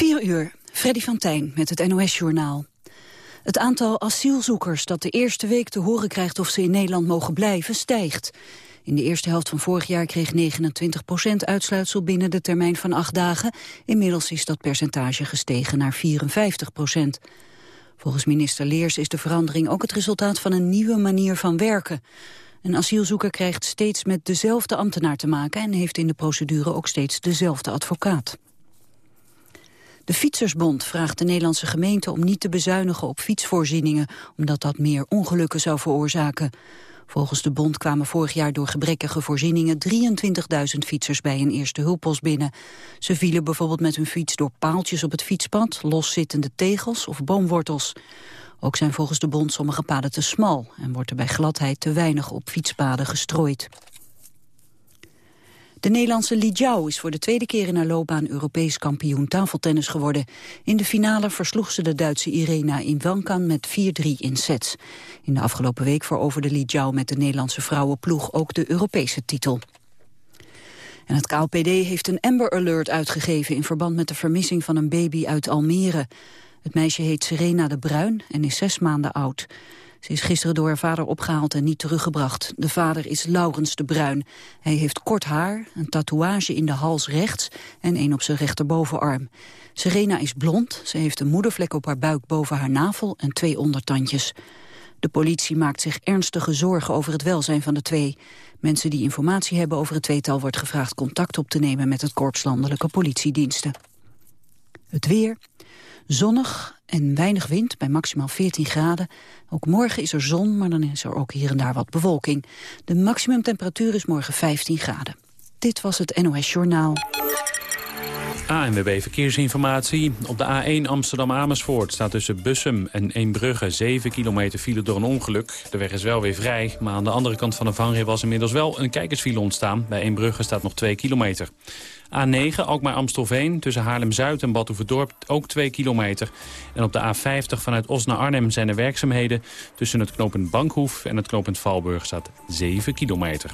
4 uur, Freddy van Tijn met het NOS-journaal. Het aantal asielzoekers dat de eerste week te horen krijgt of ze in Nederland mogen blijven, stijgt. In de eerste helft van vorig jaar kreeg 29 procent uitsluitsel binnen de termijn van acht dagen. Inmiddels is dat percentage gestegen naar 54 procent. Volgens minister Leers is de verandering ook het resultaat van een nieuwe manier van werken. Een asielzoeker krijgt steeds met dezelfde ambtenaar te maken... en heeft in de procedure ook steeds dezelfde advocaat. De Fietsersbond vraagt de Nederlandse gemeente om niet te bezuinigen op fietsvoorzieningen, omdat dat meer ongelukken zou veroorzaken. Volgens de bond kwamen vorig jaar door gebrekkige voorzieningen 23.000 fietsers bij een eerste hulppost binnen. Ze vielen bijvoorbeeld met hun fiets door paaltjes op het fietspad, loszittende tegels of boomwortels. Ook zijn volgens de bond sommige paden te smal en wordt er bij gladheid te weinig op fietspaden gestrooid. De Nederlandse Li Jiao is voor de tweede keer in haar loopbaan Europees kampioen tafeltennis geworden. In de finale versloeg ze de Duitse Irena in Wankan met 4-3 in sets. In de afgelopen week veroverde Li Jiao met de Nederlandse vrouwenploeg ook de Europese titel. En het KLPD heeft een Amber Alert uitgegeven in verband met de vermissing van een baby uit Almere. Het meisje heet Serena de Bruin en is zes maanden oud. Ze is gisteren door haar vader opgehaald en niet teruggebracht. De vader is Laurens de Bruin. Hij heeft kort haar, een tatoeage in de hals rechts en een op zijn rechterbovenarm. Serena is blond, ze heeft een moedervlek op haar buik boven haar navel en twee ondertandjes. De politie maakt zich ernstige zorgen over het welzijn van de twee. Mensen die informatie hebben over het tweetal wordt gevraagd contact op te nemen met het Korps Landelijke Politiediensten. Het weer. Zonnig en weinig wind bij maximaal 14 graden. Ook morgen is er zon, maar dan is er ook hier en daar wat bewolking. De maximumtemperatuur is morgen 15 graden. Dit was het NOS Journaal. ANWB Verkeersinformatie. Op de A1 Amsterdam-Amersfoort staat tussen Bussum en Eembrugge 7 kilometer file door een ongeluk. De weg is wel weer vrij, maar aan de andere kant van de vangrail was inmiddels wel een kijkersfile ontstaan. Bij Eembrugge staat nog 2 kilometer. A9, Alkmaar-Amstelveen, tussen Haarlem-Zuid en Badhoevedorp ook 2 kilometer. En op de A50 vanuit Os naar Arnhem zijn er werkzaamheden. Tussen het knooppunt Bankhoef en het knooppunt Valburg staat 7 kilometer.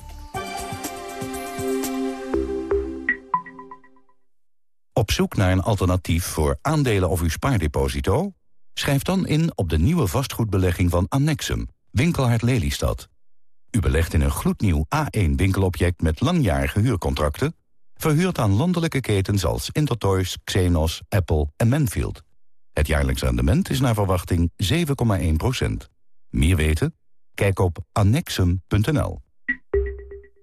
Op zoek naar een alternatief voor aandelen of uw spaardeposito? Schrijf dan in op de nieuwe vastgoedbelegging van Annexum, Winkelhard Lelystad. U belegt in een gloednieuw A1-winkelobject met langjarige huurcontracten Verhuurd aan landelijke ketens als Intertoys, Xenos, Apple en Manfield. Het jaarlijks rendement is naar verwachting 7,1% Meer weten? Kijk op annexum.nl.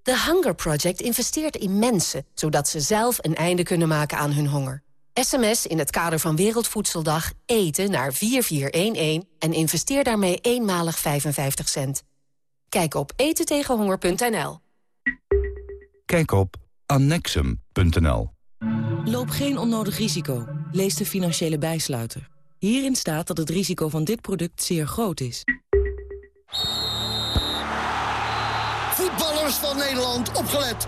The Hunger Project investeert in mensen... zodat ze zelf een einde kunnen maken aan hun honger. SMS in het kader van Wereldvoedseldag eten naar 4411... en investeer daarmee eenmalig 55 cent. Kijk op etentegenhonger.nl. Kijk op annexum.nl. Loop geen onnodig risico. Lees de financiële bijsluiter. Hierin staat dat het risico van dit product zeer groot is. Voetballers van Nederland, opgelet.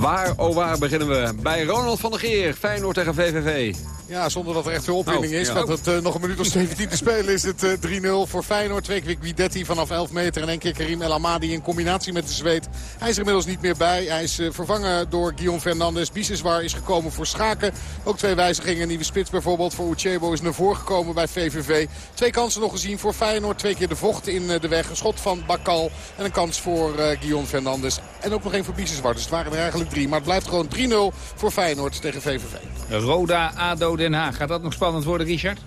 Waar, oh waar beginnen we? Bij Ronald van der Geer, Feyenoord tegen VVV. Ja, zonder dat er echt veel opwinding oh, is. Want het uh, nog een minuut of 17 te spelen is het uh, eh, 3-0 voor Feyenoord. Twee keer Guidetti vanaf 11 meter en één keer Karim El Amadi in combinatie met de zweet. Hij is er inmiddels niet meer bij. Hij is uh, vervangen door Guillaume Fernandes. Biseswar is gekomen voor Schaken. Ook twee wijzigingen. Nieuwe spits bijvoorbeeld voor Uchebo is naar voren gekomen bij VVV. Twee kansen nog gezien voor Feyenoord. Twee keer de vocht in de weg. Een schot van Bakal en een kans voor Guillaume Fernandes. En ook nog één voor Biseswar. Dus het waren er eigenlijk drie. Maar het blijft gewoon 3-0 voor Feyenoord tegen VVV. Roda, ADO, Den Haag. Gaat dat nog spannend worden, Richard?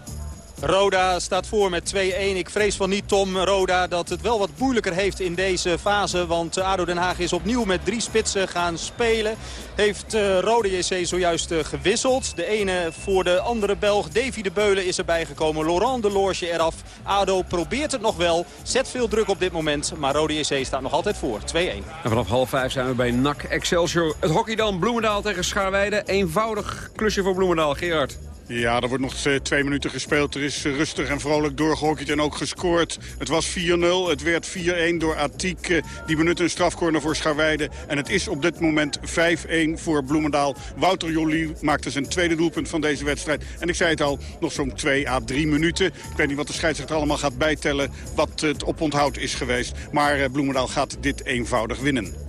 Roda staat voor met 2-1. Ik vrees van niet, Tom Roda, dat het wel wat moeilijker heeft in deze fase. Want ADO Den Haag is opnieuw met drie spitsen gaan spelen. Heeft uh, Roda JC zojuist uh, gewisseld. De ene voor de andere Belg. Davy de Beulen is erbij gekomen. Laurent de Loorge eraf. ADO probeert het nog wel. Zet veel druk op dit moment. Maar Roda JC staat nog altijd voor. 2-1. En vanaf half vijf zijn we bij NAC Excelsior. Het hockey dan. Bloemendaal tegen Schaarweide. Eenvoudig klusje voor Bloemendaal. Gerard. Ja, er wordt nog eh, twee minuten gespeeld. Er is rustig en vrolijk doorgehockeyd en ook gescoord. Het was 4-0. Het werd 4-1 door Atiek. Eh, die benutte een strafcorner voor Scharweide. En het is op dit moment 5-1 voor Bloemendaal. Wouter Jolie maakte zijn tweede doelpunt van deze wedstrijd. En ik zei het al, nog zo'n 2 à 3 minuten. Ik weet niet wat de scheidsrechter allemaal gaat bijtellen. Wat het oponthoud is geweest. Maar eh, Bloemendaal gaat dit eenvoudig winnen.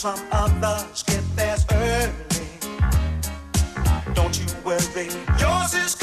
Some others get theirs early, don't you worry, yours is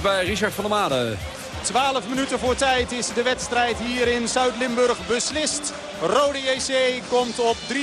Bij Richard van der Made. 12 minuten voor tijd is de wedstrijd hier in Zuid-Limburg beslist. Rode JC komt op 3-1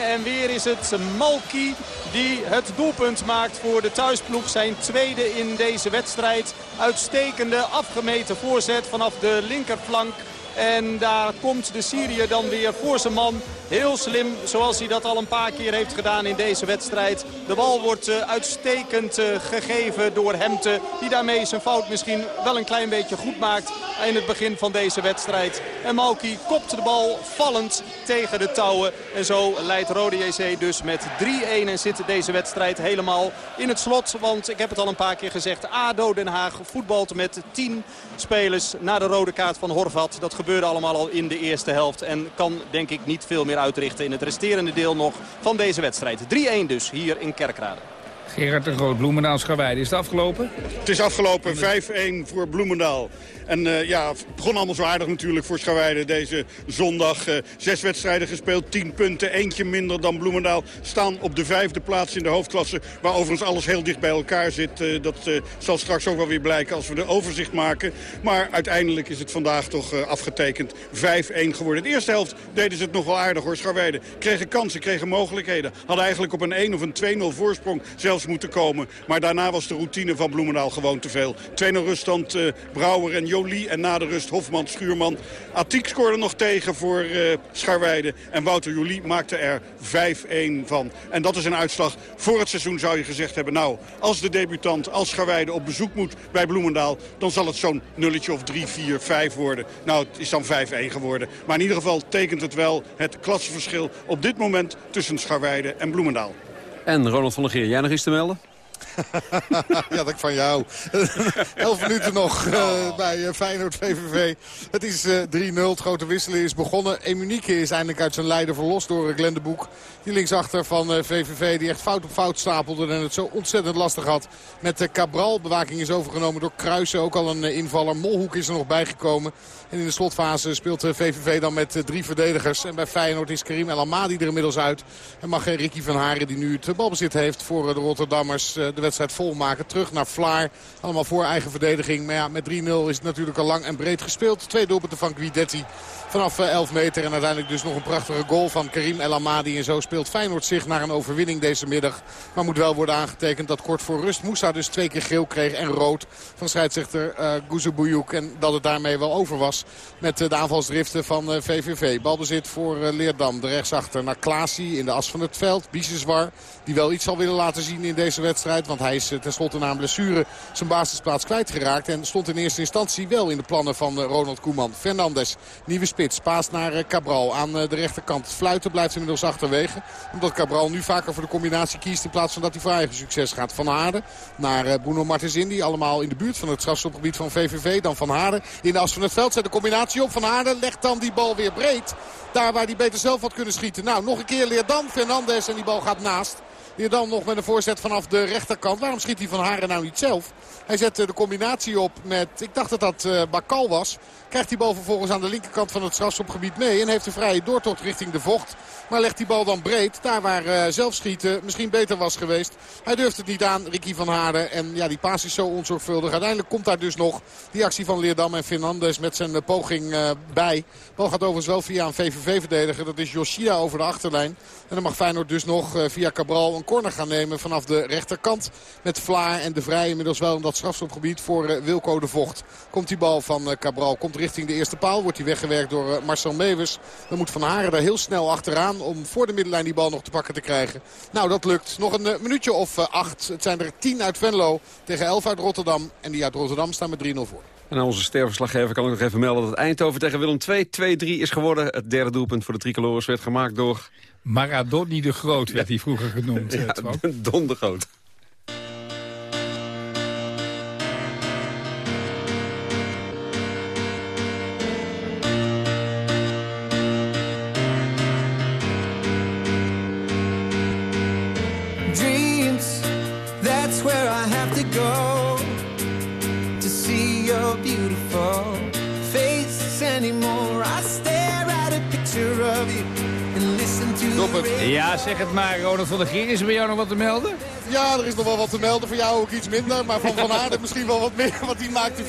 en weer is het Malki die het doelpunt maakt voor de thuisploeg. Zijn tweede in deze wedstrijd. Uitstekende afgemeten voorzet vanaf de linkerflank. En daar komt de Syriër dan weer voor zijn man. Heel slim, zoals hij dat al een paar keer heeft gedaan in deze wedstrijd. De bal wordt uh, uitstekend uh, gegeven door Hemte. Die daarmee zijn fout misschien wel een klein beetje goed maakt in het begin van deze wedstrijd. En Malki kopt de bal vallend tegen de touwen. En zo leidt Rode JC dus met 3-1 en zit deze wedstrijd helemaal in het slot. Want ik heb het al een paar keer gezegd. ADO Den Haag voetbalt met 10 spelers na de rode kaart van Horvat. Dat gebeurde allemaal al in de eerste helft. En kan denk ik niet veel meer uitrichten in het resterende deel nog van deze wedstrijd. 3-1 dus hier in Kerkrade. Gerard de Groot, Bloemendaal Scharweide. Is het afgelopen? Het is afgelopen 5-1 voor Bloemendaal. En uh, ja, het begon allemaal zo aardig natuurlijk voor Scharweide deze zondag. Uh, zes wedstrijden gespeeld, tien punten, eentje minder dan Bloemendaal. Staan op de vijfde plaats in de hoofdklasse. Waar overigens alles heel dicht bij elkaar zit. Uh, dat zal straks ook wel weer blijken als we de overzicht maken. Maar uiteindelijk is het vandaag toch afgetekend 5-1 geworden. De eerste helft deden ze het nog wel aardig hoor. Scharweide kregen kansen, kregen mogelijkheden. Hadden eigenlijk op een 1 of een 2-0 voorsprong zelfs moeten komen. Maar daarna was de routine van Bloemendaal gewoon te veel. 2-0 ruststand Brouwer en Jolie. En na de rust Hofman, Schuurman. Atiek scoorde nog tegen voor uh, Scharweide. En Wouter Jolie maakte er 5-1 van. En dat is een uitslag voor het seizoen zou je gezegd hebben. Nou, als de debutant, als Scharweide op bezoek moet bij Bloemendaal... dan zal het zo'n nulletje of 3, 4, 5 worden. Nou, het is dan 5-1 geworden. Maar in ieder geval tekent het wel het klassenverschil op dit moment tussen Scharweide en Bloemendaal. En Ronald van der Geer, jij nog iets te melden? ja, dat ik van jou. Elf minuten nog uh, bij uh, Feyenoord VVV. Het is uh, eh, 3-0. Het grote wisselen is begonnen. Emunieke is eindelijk uit zijn lijden verlost door Glenn de Boek. Die linksachter van VVV die echt fout op fout stapelde. En het zo ontzettend lastig had met Cabral. Bewaking is overgenomen door Kruisen. Ook al een invaller. Molhoek is er nog bijgekomen. En in de slotfase speelt VVV dan met drie verdedigers. En bij Feyenoord is Karim El Amadi er inmiddels uit. En mag Ricky van Haren die nu het balbezit heeft voor de Rotterdammers de wedstrijd volmaken. Terug naar Vlaar. Allemaal voor eigen verdediging. Maar ja, met 3-0 is het natuurlijk al lang en breed gespeeld. Twee doelpunten van Guidetti vanaf 11 eh, meter. En uiteindelijk dus nog een prachtige goal van Karim El Amadi. En zo speelt Feyenoord zich naar een overwinning deze middag. Maar moet wel worden aangetekend dat kort voor rust Moussa dus twee keer geel kreeg en rood van scheidsrechter uh, Bouyuk En dat het daarmee wel over was met uh, de aanvalsdriften van VVV. Balbezit voor Leerdam. De rechtsachter naar Klaasie in de as van het veld. Biseswar die wel iets zal willen laten zien in deze wedstrijd. Want hij is tenslotte na een blessure zijn basisplaats kwijtgeraakt. En stond in eerste instantie wel in de plannen van Ronald Koeman. Fernandes, nieuwe spits spits. Paas naar eh, Cabral aan eh, de rechterkant. Fluiten blijft inmiddels achterwege. Omdat Cabral nu vaker voor de combinatie kiest in plaats van dat hij voor eigen succes gaat. Van Haarden naar eh, Bruno Martens Indy. Allemaal in de buurt van het strafschopgebied van VVV. Dan Van Haarden in de as van het veld zet de combinatie op. Van Haarden legt dan die bal weer breed. Daar waar hij beter zelf had kunnen schieten. Nou, nog een keer leert dan Fernandes en die bal gaat naast. Weer dan nog met een voorzet vanaf de rechterkant. Waarom schiet hij Van Haren nou niet zelf? Hij zet de combinatie op met, ik dacht dat dat uh, Bakal was. Krijgt die bal vervolgens aan de linkerkant van het strafschopgebied mee. En heeft de vrije doortocht richting de vocht. Maar legt die bal dan breed. Daar waar uh, zelfschieten misschien beter was geweest. Hij durft het niet aan, Ricky van Haarden. En ja, die paas is zo onzorgvuldig. Uiteindelijk komt daar dus nog die actie van Leerdam en Fernandes met zijn poging bij. Bal gaat overigens wel via een VVV-verdediger. Dat is Yoshida over de achterlijn. En dan mag Feyenoord dus nog via Cabral een corner gaan nemen vanaf de rechterkant. Met Vlaar en de Vrij inmiddels wel in dat strafschopgebied voor Wilco de Vocht. Komt die bal van Cabral, komt richting de eerste paal. Wordt hij weggewerkt door Marcel Mewes. Dan moet Van Haren daar heel snel achteraan om voor de middenlijn die bal nog te pakken te krijgen. Nou, dat lukt. Nog een minuutje of acht. Het zijn er tien uit Venlo tegen elf uit Rotterdam. En die uit Rotterdam staan met 3-0 voor. En aan onze sterverslaggever kan ik nog even melden dat Eindhoven tegen Willem 2 2-3 is geworden. Het derde doelpunt voor de tricolores werd gemaakt door... Maradoni de Groot werd hij vroeger genoemd. ja, Don de Groot. Ja, zeg het maar. Ronald van der Geer, is er bij jou nog wat te melden? Ja, er is nog wel wat te melden. Voor jou ook iets minder. Maar van Van Aarden misschien wel wat meer. Want die maakte 4-0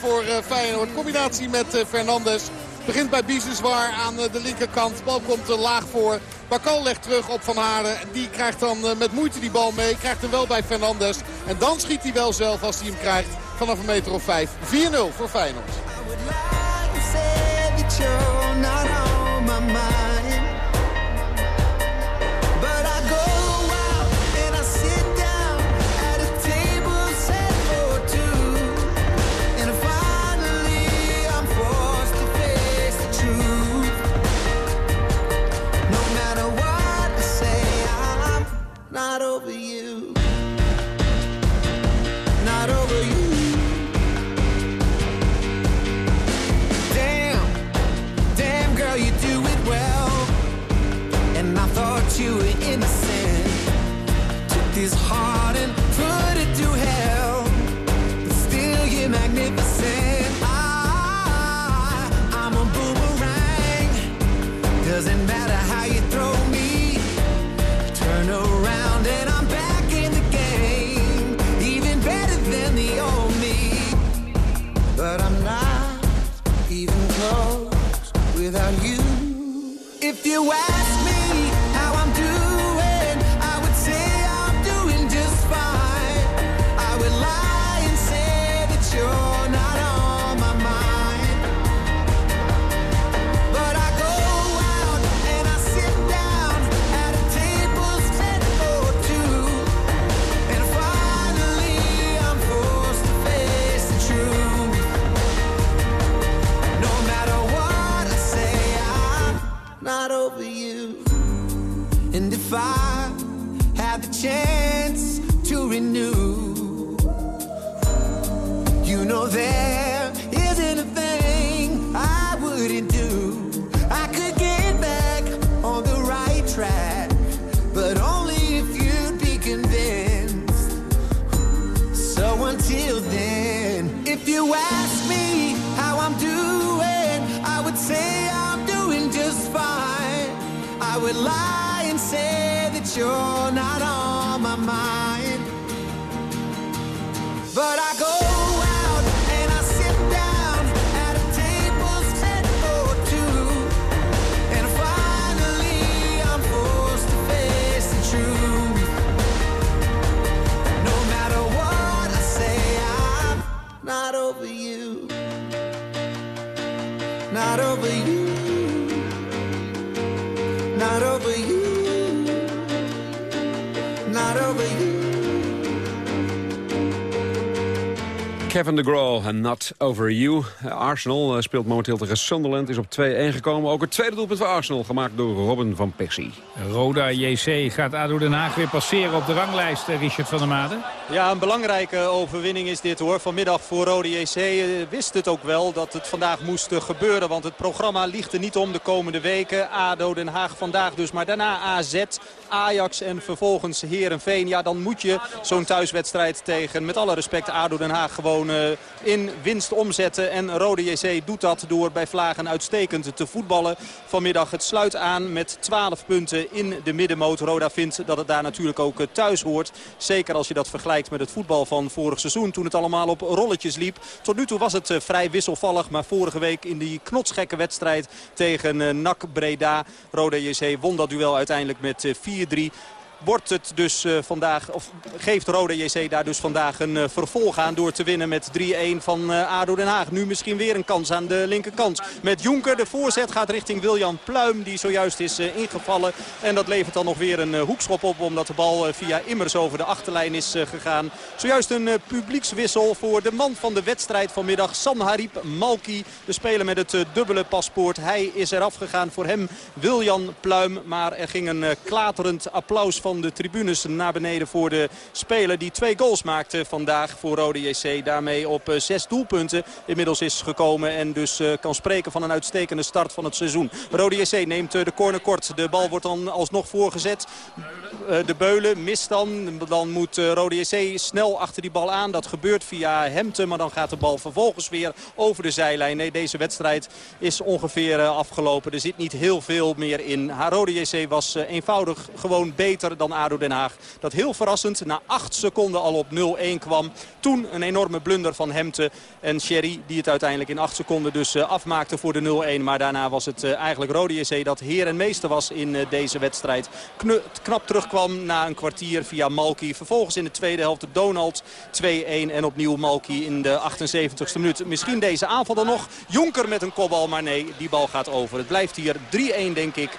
voor uh, Feyenoord. Combinatie met uh, Fernandes. Begint bij Biseswar aan uh, de linkerkant. Bal komt er laag voor. Bakal legt terug op Van Aarden. Die krijgt dan met moeite die bal mee. Krijgt hem wel bij Fernandes. En dan schiet hij wel zelf als hij hem krijgt. Vanaf een meter of 5. 4-0 voor Feyenoord. You ask Kevin de Graw en Not Over You. Arsenal eh, speelt momenteel tegen Sunderland, is op 2-1 gekomen. Ook het tweede doelpunt voor Arsenal, gemaakt door Robin van Persie. Roda JC gaat ADO Den Haag weer passeren op de ranglijst, eh, Richard van der Made. Ja, een belangrijke overwinning is dit hoor. Vanmiddag voor Rode JC eh, wist het ook wel dat het vandaag moest gebeuren. Want het programma ligt er niet om de komende weken. ADO Den Haag vandaag dus, maar daarna AZ, Ajax en vervolgens Herenveen. Ja, dan moet je zo'n thuiswedstrijd tegen, met alle respect, ADO Den Haag gewoon in winst omzetten. En Rode JC doet dat door bij Vlagen uitstekend te voetballen. Vanmiddag het sluit aan met 12 punten in de middenmoot. Roda vindt dat het daar natuurlijk ook eh, thuis hoort. Zeker als je dat vergelijkt met het voetbal van vorig seizoen. Toen het allemaal op rolletjes liep. Tot nu toe was het eh, vrij wisselvallig. Maar vorige week in die knotsgekke wedstrijd tegen eh, NAC Breda. Roda JC won dat duel uiteindelijk met eh, 4-3 wordt het dus eh, vandaag, of geeft Rode JC daar dus vandaag een eh, vervolg aan door te winnen met 3-1 van eh, ADO Den Haag. Nu misschien weer een kans aan de linkerkant. Met Jonker, de voorzet gaat richting Wiljan Pluim die zojuist is ingevallen. En dat levert dan nog weer een hoekschop op omdat de bal via Immers over de achterlijn is gegaan. Zojuist een publiekswissel voor de man van de wedstrijd vanmiddag. Sanharib Malki, de speler met het dubbele paspoort. Hij is eraf gegaan voor hem Wiljan Pluim. Maar er ging een klaterend applaus van de tribunes naar beneden voor de speler die twee goals maakte vandaag voor Rode JC. Daarmee op eh, zes doelpunten inmiddels is gekomen en dus eh, kan spreken van een uitstekende start van het seizoen. Rode JC neemt eh, de corner kort. De bal wordt dan alsnog voorgezet. De Beulen mist dan. Dan moet Rode JC snel achter die bal aan. Dat gebeurt via Hemte, maar dan gaat de bal vervolgens weer over de zijlijn. Nee, deze wedstrijd is ongeveer afgelopen. Er zit niet heel veel meer in. Haar Rode JC was eenvoudig gewoon beter dan ADO Den Haag. Dat heel verrassend na acht seconden al op 0-1 kwam. Toen een enorme blunder van Hemte en Sherry die het uiteindelijk in acht seconden dus eh, afmaakte voor de 0-1. Maar daarna was het eh, eigenlijk Rode JC dat heer en meester was in eh, deze wedstrijd. Knap terugkwam na een kwartier via Malki. Vervolgens in de tweede helft Donald 2-1 en opnieuw Malki in de 78ste minuut. Misschien deze aanval dan nog. Jonker met een kopbal, maar nee, die bal gaat over. Het blijft hier 3-1 denk ik.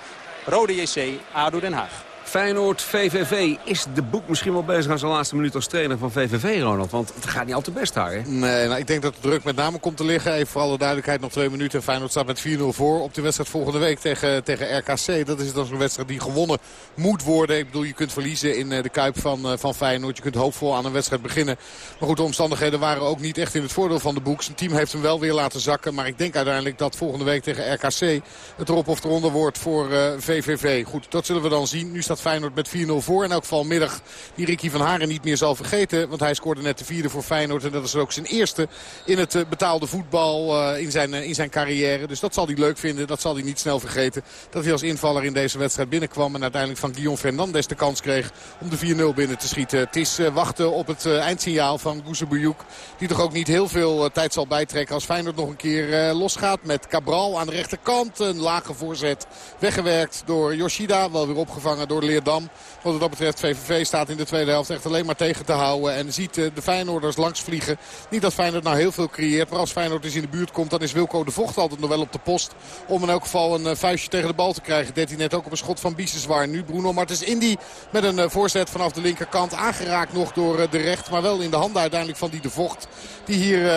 Rode JC, ADO Den Haag. Feyenoord, VVV. Is de boek misschien wel bezig aan zijn laatste minuut als trainer van VVV, Ronald? Want het gaat niet al te best daar, hè? Nee, nou, ik denk dat de druk met name komt te liggen. Even voor alle duidelijkheid nog twee minuten. Feyenoord staat met 4-0 voor op de wedstrijd volgende week tegen, tegen RKC. Dat is dan zo'n wedstrijd die gewonnen moet worden. Ik bedoel, je kunt verliezen in eh, de Kuip van, eh, van Feyenoord. Je kunt hoopvol aan een wedstrijd beginnen. Maar goed, de omstandigheden waren ook niet echt in het voordeel van de boek. Zijn team heeft hem wel weer laten zakken. Maar ik denk uiteindelijk dat volgende week tegen RKC het erop of eronder wordt voor eh, VVV. Goed, dat zullen we dan zien. Nu staat Feyenoord met 4-0 voor. In elk geval middag die Ricky van Haren niet meer zal vergeten. Want hij scoorde net de vierde voor Feyenoord. En dat is ook zijn eerste in het betaalde voetbal in, zijn, in zijn carrière. Dus dat zal hij leuk vinden. Dat zal hij niet snel vergeten. Dat hij als invaller in deze wedstrijd binnenkwam. En uiteindelijk van Guillaume Fernandes de kans kreeg om de 4-0 binnen te schieten. Het is wachten op het eindsignaal van Bouzebouyuk. Die toch ook niet heel veel tijd zal bijtrekken als Feyenoord nog een keer losgaat. Met Cabral aan de rechterkant. Een lage voorzet weggewerkt door Yoshida. Wel weer opgevangen door Leerdam. Wat dat betreft, VVV staat in de tweede helft echt alleen maar tegen te houden. En ziet de Feyenoorders langs vliegen. Niet dat Feyenoord nou heel veel creëert. Maar als Feyenoord eens in de buurt komt, dan is Wilco de Vocht altijd nog wel op de post. Om in elk geval een vuistje tegen de bal te krijgen. Deed hij net ook op een schot van Biseswar. Nu Bruno Martens Indy met een voorzet vanaf de linkerkant. Aangeraakt nog door de recht. Maar wel in de handen uiteindelijk van die de Vocht. Die hier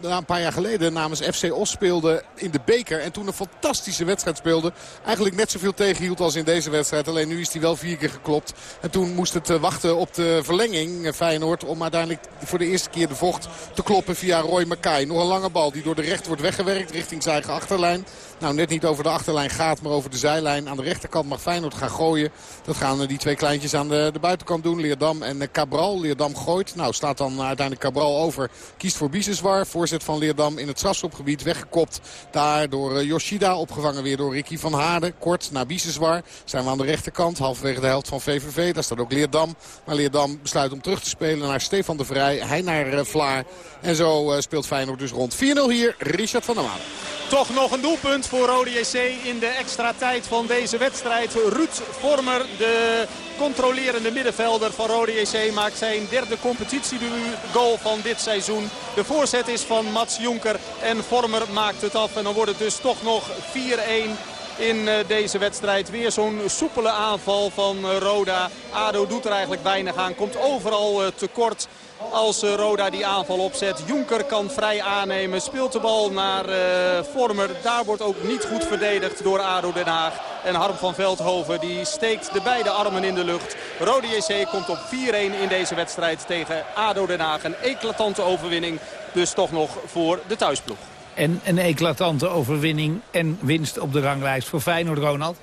een paar jaar geleden namens FC Os speelde in de beker. En toen een fantastische wedstrijd speelde. Eigenlijk net zoveel tegenhield als in deze wedstrijd. Alleen nu is hij wel vier keer geklopt. En toen moest het eh, wachten op de verlenging eh, Feyenoord. Om uiteindelijk voor de eerste keer de vocht te kloppen via Roy Mackay. Nog een lange bal die door de recht wordt weggewerkt richting zijn eigen achterlijn. Nou, net niet over de achterlijn gaat, maar over de zijlijn. Aan de rechterkant mag Feyenoord gaan gooien. Dat gaan eh, die twee kleintjes aan de, de buitenkant doen. Leerdam en Cabral. Leerdam gooit. Nou, staat dan uiteindelijk Cabral over. Kiest voor Biseswar. Voorzet van Leerdam in het strafschopgebied. Weggekopt daar door Yoshida. Opgevangen weer door Ricky van Haarden. Kort naar Biseswar. Zijn we aan de rechterkant. Halverwege de helft van VVV. Daar staat ook Leerdam. Maar Leerdam besluit om terug te spelen naar Stefan de Vrij. Hij naar Vlaar. En zo speelt Feyenoord dus rond 4-0 hier. Richard van der Maan. Toch nog een doelpunt voor Rode JC in de extra tijd van deze wedstrijd. Ruud Vormer, de controlerende middenvelder van Rode JC, maakt zijn derde competitiegoal van dit seizoen. De voorzet is van Mats Jonker en Vormer maakt het af. En dan wordt het dus toch nog 4-1 in eh, deze wedstrijd. Weer zo'n soepele aanval van eh, Roda. ADO doet er eigenlijk weinig aan. Komt overal eh, tekort als Roda die aanval opzet. Jonker kan vrij aannemen. Speelt de bal naar Vormer. Daar wordt ook niet goed verdedigd door ADO Den Haag. En Harm van Veldhoven die steekt de beide armen in de lucht. Rode JC komt op 4-1 in deze wedstrijd tegen ADO Den Haag. Een eclatante overwinning dus toch nog voor de thuisploeg. En een eclatante overwinning en winst op de ranglijst voor Feyenoord, Ronald.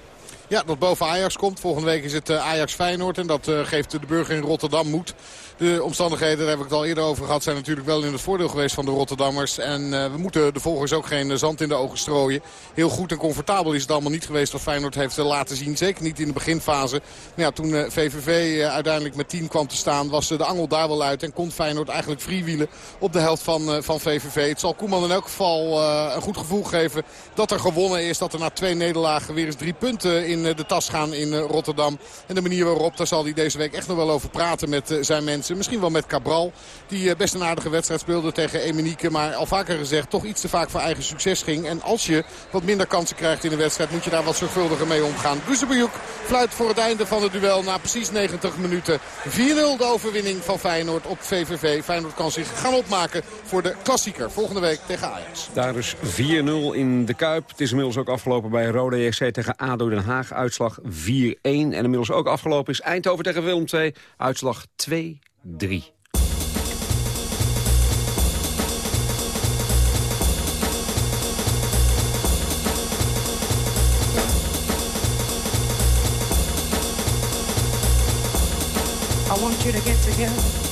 Ja, dat boven Ajax komt. Volgende week is het eh, Ajax-Feyenoord. En dat eh, geeft de burger in Rotterdam moed. De omstandigheden, daar heb ik het al eerder over gehad, zijn natuurlijk wel in het voordeel geweest van de Rotterdammers. En uh, we moeten de volgers ook geen zand in de ogen strooien. Heel goed en comfortabel is het allemaal niet geweest wat Feyenoord heeft laten zien. Zeker niet in de beginfase. Maar ja, toen VVV uiteindelijk met 10 kwam te staan, was de angel daar wel uit. En kon Feyenoord eigenlijk freewielen op de helft van, van VVV. Het zal Koeman in elk geval een goed gevoel geven dat er gewonnen is. Dat er na twee nederlagen weer eens drie punten in de tas gaan in Rotterdam. En de manier waarop, daar zal hij deze week echt nog wel over praten met zijn mensen. Misschien wel met Cabral. Die eh, best een aardige wedstrijd speelde tegen Emenieke. Maar al vaker gezegd toch iets te vaak voor eigen succes ging. En als je wat minder kansen krijgt in de wedstrijd moet je daar wat zorgvuldiger mee omgaan. Guzebujuk fluit voor het einde van het duel na precies 90 minuten. 4-0 de overwinning van Feyenoord op VVV. Feyenoord kan zich gaan opmaken voor de klassieker volgende week tegen Ajax. Daar is 4-0 in de Kuip. Het is inmiddels ook afgelopen bij Rode JC tegen ADO Den Haag. Uitslag 4-1. En inmiddels ook afgelopen is Eindhoven tegen Willem 2. Uitslag 2 3. I want you to get together.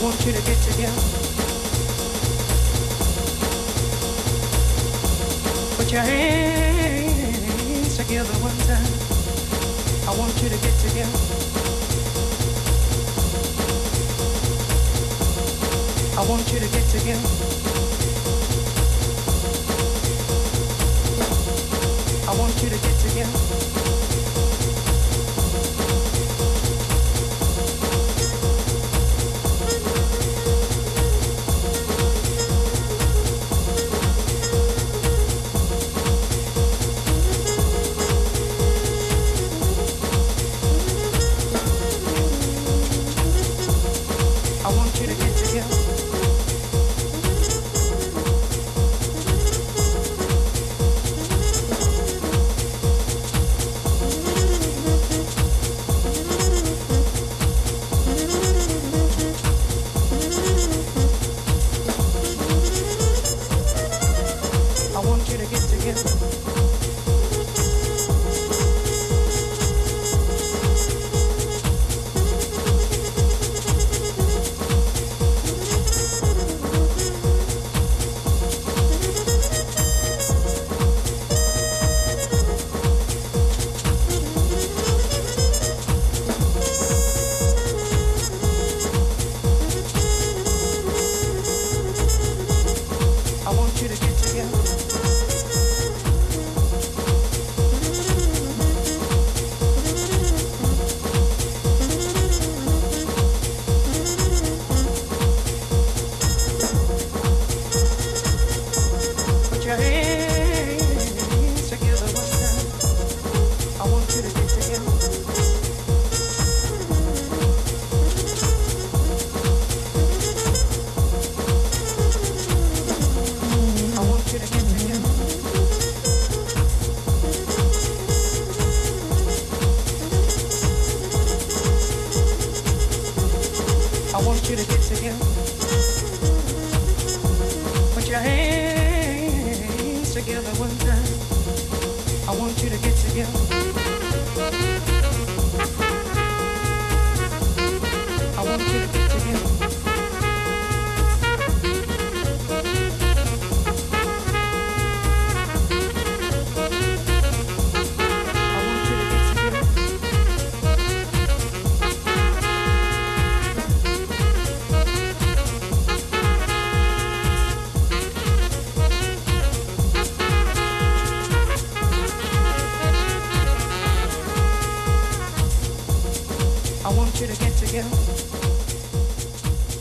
I want you to get together. Put your hands together one time. I want you to get together. I want you to get together. I want you to get together.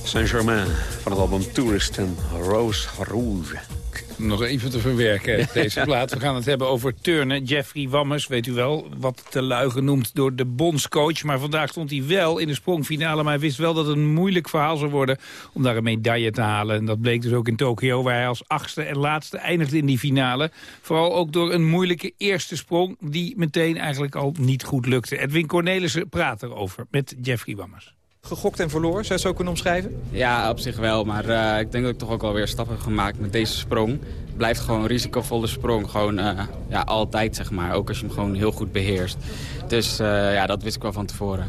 Saint-Germain van het album Tourist en Rose Rouge. Nog even te verwerken, deze plaat. We gaan het hebben over turnen. Jeffrey Wammers, weet u wel, wat te lui genoemd door de bondscoach. Maar vandaag stond hij wel in de sprongfinale. Maar hij wist wel dat het een moeilijk verhaal zou worden om daar een medaille te halen. En dat bleek dus ook in Tokio, waar hij als achtste en laatste eindigde in die finale. Vooral ook door een moeilijke eerste sprong die meteen eigenlijk al niet goed lukte. Edwin Cornelissen praat erover met Jeffrey Wammers. Gegokt en verloor, zou je het zo kunnen omschrijven? Ja, op zich wel. Maar eh, ik denk dat ik toch ook wel weer stappen heb gemaakt met deze sprong. Het blijft gewoon een risicovolle sprong. Gewoon eh, ja, altijd, zeg maar. Ook als je hem gewoon heel goed beheerst. Dus eh, ja, dat wist ik wel van tevoren.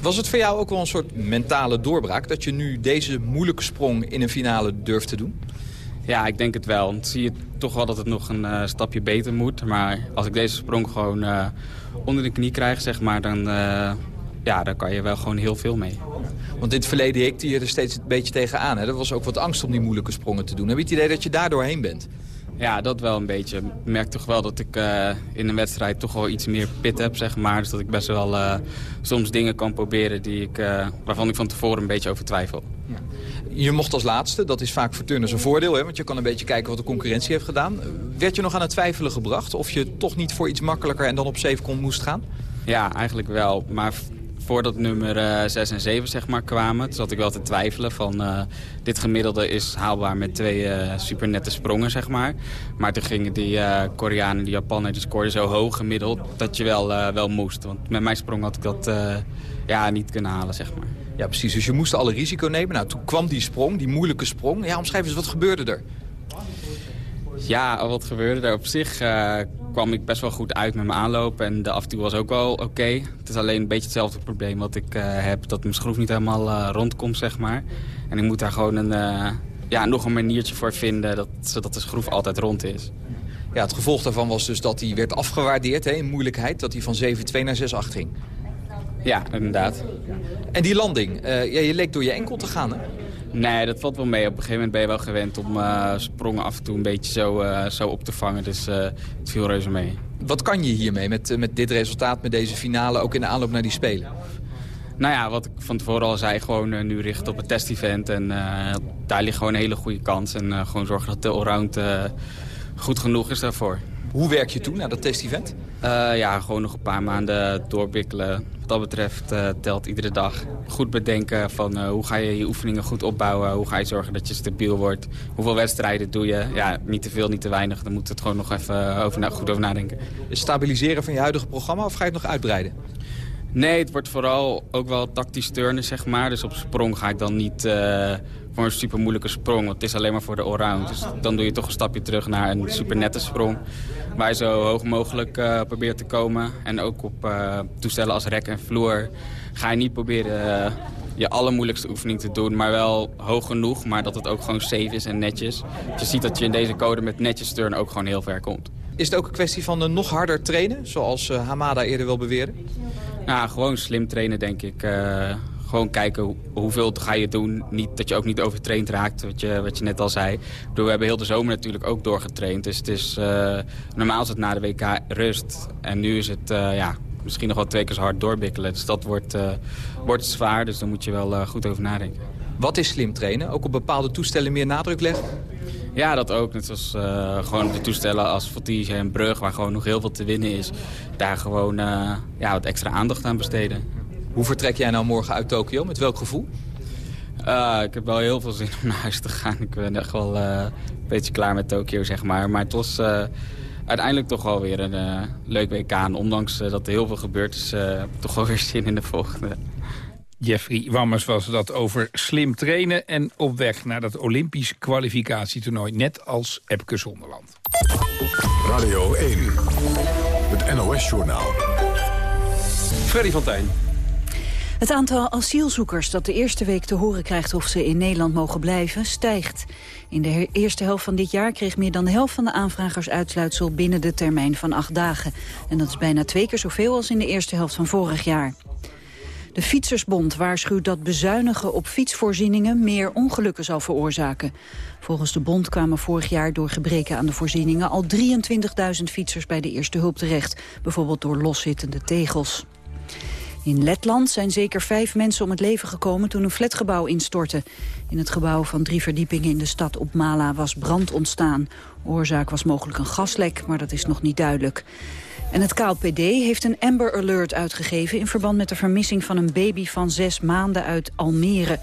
Was het voor jou ook wel een soort mentale doorbraak... dat je nu deze moeilijke sprong in een finale durft te doen? Ja, ik denk het wel. Dan zie je toch wel dat het nog een stapje beter moet. Maar als ik deze sprong gewoon onder de knie krijg, zeg maar... dan, ja, dan kan je wel gewoon heel veel mee. Want in het verleden hikte je er steeds een beetje tegenaan. Hè? Er was ook wat angst om die moeilijke sprongen te doen. Heb je het idee dat je daar doorheen bent? Ja, dat wel een beetje. Ik merk toch wel dat ik uh, in een wedstrijd toch wel iets meer pit heb, zeg maar. Dus dat ik best wel uh, soms dingen kan proberen die ik, uh, waarvan ik van tevoren een beetje over twijfel. Ja. Je mocht als laatste, dat is vaak voor turners een voordeel, hè? want je kan een beetje kijken wat de concurrentie heeft gedaan. Werd je nog aan het twijfelen gebracht of je toch niet voor iets makkelijker en dan op 7 kon moest gaan? Ja, eigenlijk wel. Maar voordat nummer uh, 6 en 7 zeg maar, kwamen, toen zat ik wel te twijfelen van uh, dit gemiddelde is haalbaar met twee uh, super nette sprongen, zeg maar. Maar toen gingen die Koreanen, die Japaner, die scoorden zo hoog gemiddeld dat je wel, wel moest. Want met mijn sprong had ik dat ja, niet kunnen halen, zeg maar. Ja, precies. Dus je moest alle risico nemen. Nou, toen kwam die sprong, die moeilijke sprong. Ja, omschrijf eens, wat gebeurde er? Ja, wat gebeurde er? Op zich uh, kwam ik best wel goed uit met mijn aanloop. En de af en toe was ook wel oké. Het is alleen een beetje hetzelfde probleem wat ik uh, heb. Dat mijn schroef niet helemaal uh, rondkomt, zeg maar. En ik moet daar gewoon een, ja, nog een maniertje voor vinden... Dat, zodat de schroef altijd rond is. Ja, het gevolg daarvan was dus dat hij werd afgewaardeerd hè, in moeilijkheid. Dat hij van 7-2 naar 6-8 ging. Ja, inderdaad. En die landing, ja, je leek door je enkel te gaan, hè? Nee, dat valt wel mee. Op een gegeven moment ben je wel gewend om uh, sprongen af en toe een beetje zo, uh, zo op te vangen. Dus uh, het viel reuze mee. Wat kan je hiermee met, met dit resultaat, met deze finale, ook in de aanloop naar die Spelen? Nou ja, wat ik van tevoren al zei, gewoon nu richten op het test-event. En daar ligt gewoon een hele goede kans. En gewoon zorgen dat de allround goed genoeg is daarvoor. Hoe werk je toe naar dat test-event? Ja, gewoon nog een paar maanden doorbikkelen wat dat betreft uh, telt iedere dag. Goed bedenken van uh, hoe ga je je oefeningen goed opbouwen. Hoe ga je zorgen dat je stabiel wordt. Hoeveel wedstrijden doe je. Ja, niet te veel, niet te weinig. Dan moet het gewoon nog even over, goed over nadenken. Stabiliseren van je huidige programma of ga je het nog uitbreiden? Nee, het wordt vooral ook wel tactisch turnen, zeg maar. Dus op sprong ga ik dan niet voor een super moeilijke sprong. Want het is alleen maar voor de allround. Dus dan doe je toch een stapje terug naar een super nette sprong. Waar je zo hoog mogelijk uh, probeert te komen. En ook op uh, toestellen als rek en vloer ga je niet proberen je allermoeilijkste oefening te doen. Maar wel hoog genoeg, maar dat het ook gewoon safe is en netjes. Dus je ziet dat je in deze code met netjes turnen ook gewoon heel ver komt. Is het ook een kwestie van nog harder trainen, zoals Hamada eerder wil beweren? Nou, gewoon slim trainen, denk ik. Uh, gewoon kijken hoeveel ga je doen. Niet, dat je ook niet overtraind raakt, wat je, wat je net al zei. Bedoel, we hebben heel de zomer natuurlijk ook doorgetraind. Dus het is, uh, normaal is het na de WK rust. En nu is het uh, ja, misschien nog wel twee keer zo hard doorbikkelen. Dus dat wordt, wordt zwaar, dus daar moet je wel goed over nadenken. Wat is slim trainen? Ook op bepaalde toestellen meer nadruk leggen? Ja, dat ook. Net zoals uh, gewoon de toestellen als Voltige en Brug, waar gewoon nog heel veel te winnen is. Daar gewoon uh, ja, wat extra aandacht aan besteden. Hoe vertrek jij nou morgen uit Tokio? Met welk gevoel? Uh, ik heb wel heel veel zin om naar huis te gaan. Ik ben echt wel een beetje klaar met Tokio, zeg maar. Maar het was uiteindelijk toch wel weer een leuk WK. En ondanks dat er heel veel gebeurd is, heb ik toch wel weer zin in de volgende. Jeffrey Wammers was dat over slim trainen en op weg naar dat Olympisch kwalificatietoernooi. Net als Epke Zonderland. Radio 1, het NOS-journaal. Freddy van Tijn. Het aantal asielzoekers dat de eerste week te horen krijgt of ze in Nederland mogen blijven, stijgt. In de eerste helft van dit jaar kreeg meer dan de helft van de aanvragers uitsluitsel binnen de termijn van acht dagen. En dat is bijna twee keer zoveel als in de eerste helft van vorig jaar. De Fietsersbond waarschuwt dat bezuinigen op fietsvoorzieningen meer ongelukken zal veroorzaken. Volgens de bond kwamen vorig jaar door gebreken aan de voorzieningen al 23.000 fietsers bij de eerste hulp terecht. Bijvoorbeeld door loszittende tegels. In Letland zijn zeker vijf mensen om het leven gekomen toen een flatgebouw instortte. In het gebouw van drie verdiepingen in de stad op Mala was brand ontstaan. Oorzaak was mogelijk een gaslek, maar dat is nog niet duidelijk. En het KLPD heeft een Amber Alert uitgegeven... in verband met de vermissing van een baby van zes maanden uit Almere.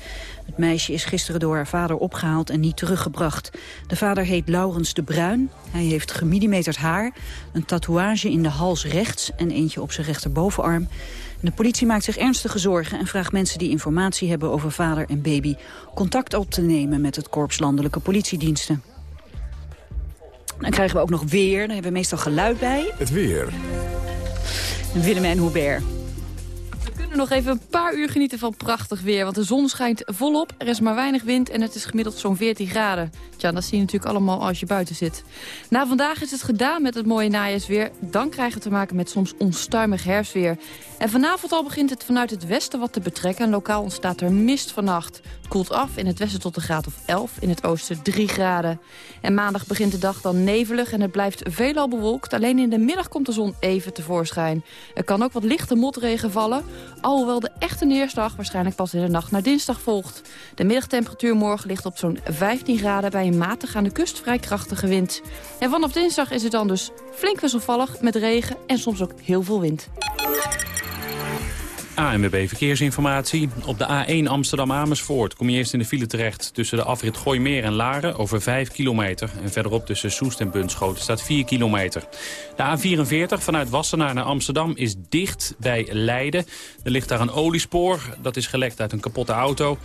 Het meisje is gisteren door haar vader opgehaald en niet teruggebracht. De vader heet Laurens de Bruin. Hij heeft gemillimeterd haar, een tatoeage in de hals rechts... en eentje op zijn rechterbovenarm. De politie maakt zich ernstige zorgen en vraagt mensen die informatie hebben over vader en baby contact op te nemen met het Korps Landelijke Politiediensten. Dan krijgen we ook nog weer, daar hebben we meestal geluid bij. Het weer. Willemijn Hubert. Kunnen nog even een paar uur genieten van prachtig weer. Want de zon schijnt volop, er is maar weinig wind en het is gemiddeld zo'n 14 graden. Tja, dat zie je natuurlijk allemaal als je buiten zit. Na vandaag is het gedaan met het mooie najaarsweer. Dan krijgen we te maken met soms onstuimig herfstweer. En vanavond al begint het vanuit het westen wat te betrekken. En lokaal ontstaat er mist vannacht. Koelt af in het westen tot een graad of 11, in het oosten 3 graden. En maandag begint de dag dan nevelig en het blijft veelal bewolkt. Alleen in de middag komt de zon even tevoorschijn. Er kan ook wat lichte motregen vallen. Alhoewel de echte neerslag waarschijnlijk pas in de nacht naar dinsdag volgt. De middagtemperatuur morgen ligt op zo'n 15 graden... bij een matig aan de kust vrij krachtige wind. En vanaf dinsdag is het dan dus flink wisselvallig met regen en soms ook heel veel wind. ANWB Verkeersinformatie. Op de A1 Amsterdam-Amersfoort kom je eerst in de file terecht... tussen de afrit Gooimeer en Laren over 5 kilometer. En verderop tussen Soest en Bunschoten staat 4 kilometer. De A44 vanuit Wassenaar naar Amsterdam is dicht bij Leiden. Er ligt daar een oliespoor. Dat is gelekt uit een kapotte auto.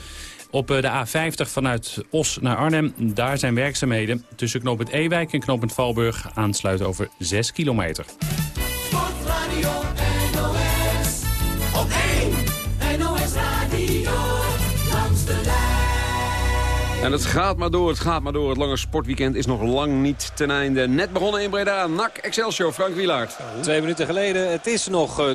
Op eh, de A50 vanuit Os naar Arnhem, daar zijn werkzaamheden. Tussen knooppunt Ewijk en knooppunt Valburg aansluiten over 6 kilometer. Sportradio En het gaat maar door, het gaat maar door. Het lange sportweekend is nog lang niet ten einde. Net begonnen in Breda, NAC Excelsior, Frank Wielaert. Twee minuten geleden. Het is nog eh,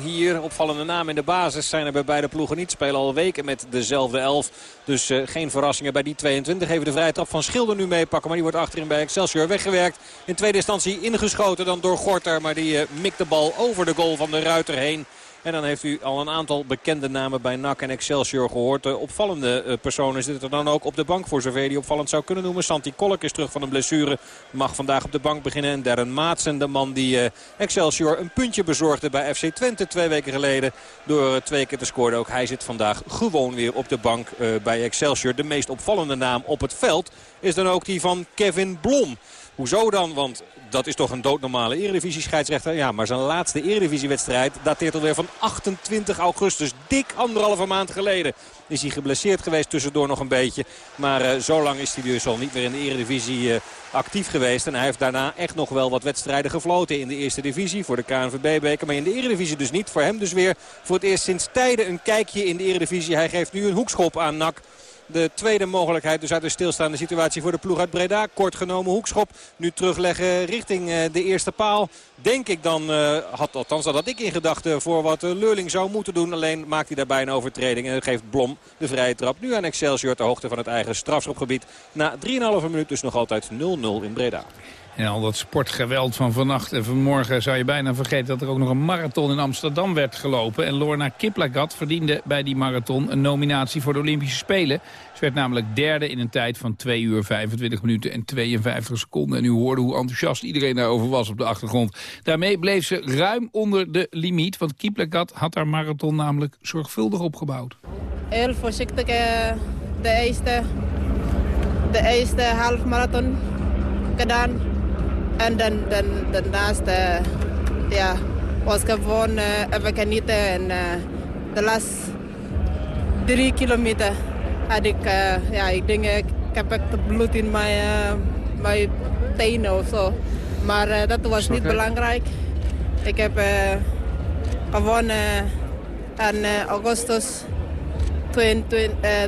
0-0 hier. Opvallende namen in de basis zijn er bij beide ploegen niet. Spelen al weken met dezelfde elf. Dus eh, geen verrassingen bij die 22. Even de vrije trap van Schilder nu meepakken. Maar die wordt achterin bij Excelsior weggewerkt. In tweede instantie ingeschoten dan door Gorter. Maar die eh, mikt de bal over de goal van de Ruiter heen. En dan heeft u al een aantal bekende namen bij NAC en Excelsior gehoord. De opvallende eh, personen zitten er dan ook op de bank voor zover die opvallend zou kunnen noemen. Santi Kolk is terug van een blessure. Mag vandaag op de bank beginnen. En Darren Maatsen, de man die eh, Excelsior een puntje bezorgde bij FC Twente twee weken geleden. Door eh, twee keer te scoren. Ook hij zit vandaag gewoon weer op de bank bij Excelsior. De meest opvallende naam op het veld is dan ook die van Kevin Blom. Hoezo dan? Want dat is toch een doodnormale eredivisie-scheidsrechter. Ja, maar zijn laatste eredivisiewedstrijd dateert alweer van 28 augustus. Dik anderhalve maand geleden is hij geblesseerd geweest tussendoor nog een beetje. Maar eh, zo lang is hij dus al niet meer in de eredivisie eh, actief geweest. En hij heeft daarna echt nog wel wat wedstrijden gefloten in de eerste divisie voor de KNVB-beker. Maar in de eredivisie dus niet. Voor hem dus weer voor het eerst sinds tijden een kijkje in de eredivisie. Hij geeft nu een hoekschop aan NAC. De tweede mogelijkheid dus uit de stilstaande situatie voor de ploeg uit Breda. Kort genomen hoekschop. Nu terugleggen richting eh, de eerste paal. Denk ik dan, eh, had, althans dat had ik in gedachten voor wat eh, Leurling zou moeten doen. Alleen maakt hij daarbij een overtreding en geeft Blom de vrije trap. Nu aan Excelsior ter hoogte van het eigen strafschopgebied. Na 3,5 minuut dus nog altijd 0-0 in Breda. En al dat sportgeweld van vannacht en vanmorgen zou je bijna vergeten dat er ook nog een marathon in Amsterdam werd gelopen. En Lorna Kiplagat verdiende bij die marathon een nominatie voor de Olympische Spelen. Ze werd namelijk derde in een tijd van 2 uur 25 minuten en 52 seconden. En u hoorde hoe enthousiast iedereen daarover was op de achtergrond. Daarmee bleef ze ruim onder de limiet, want Kiplagat had haar marathon namelijk zorgvuldig opgebouwd. heel voorzichtig eh, de eerste, de eerste halfmarathon gedaan. En dan, dan, daarnaast eh, ja, was gewoon eh, even genieten. En eh, de laatste drie kilometer had ik, ja, ik denk, ik, heb echt bloed in mijn, mijn tenen of zo. Maar dat was niet belangrijk. Ik heb gewonnen aan augustus 2012 eh,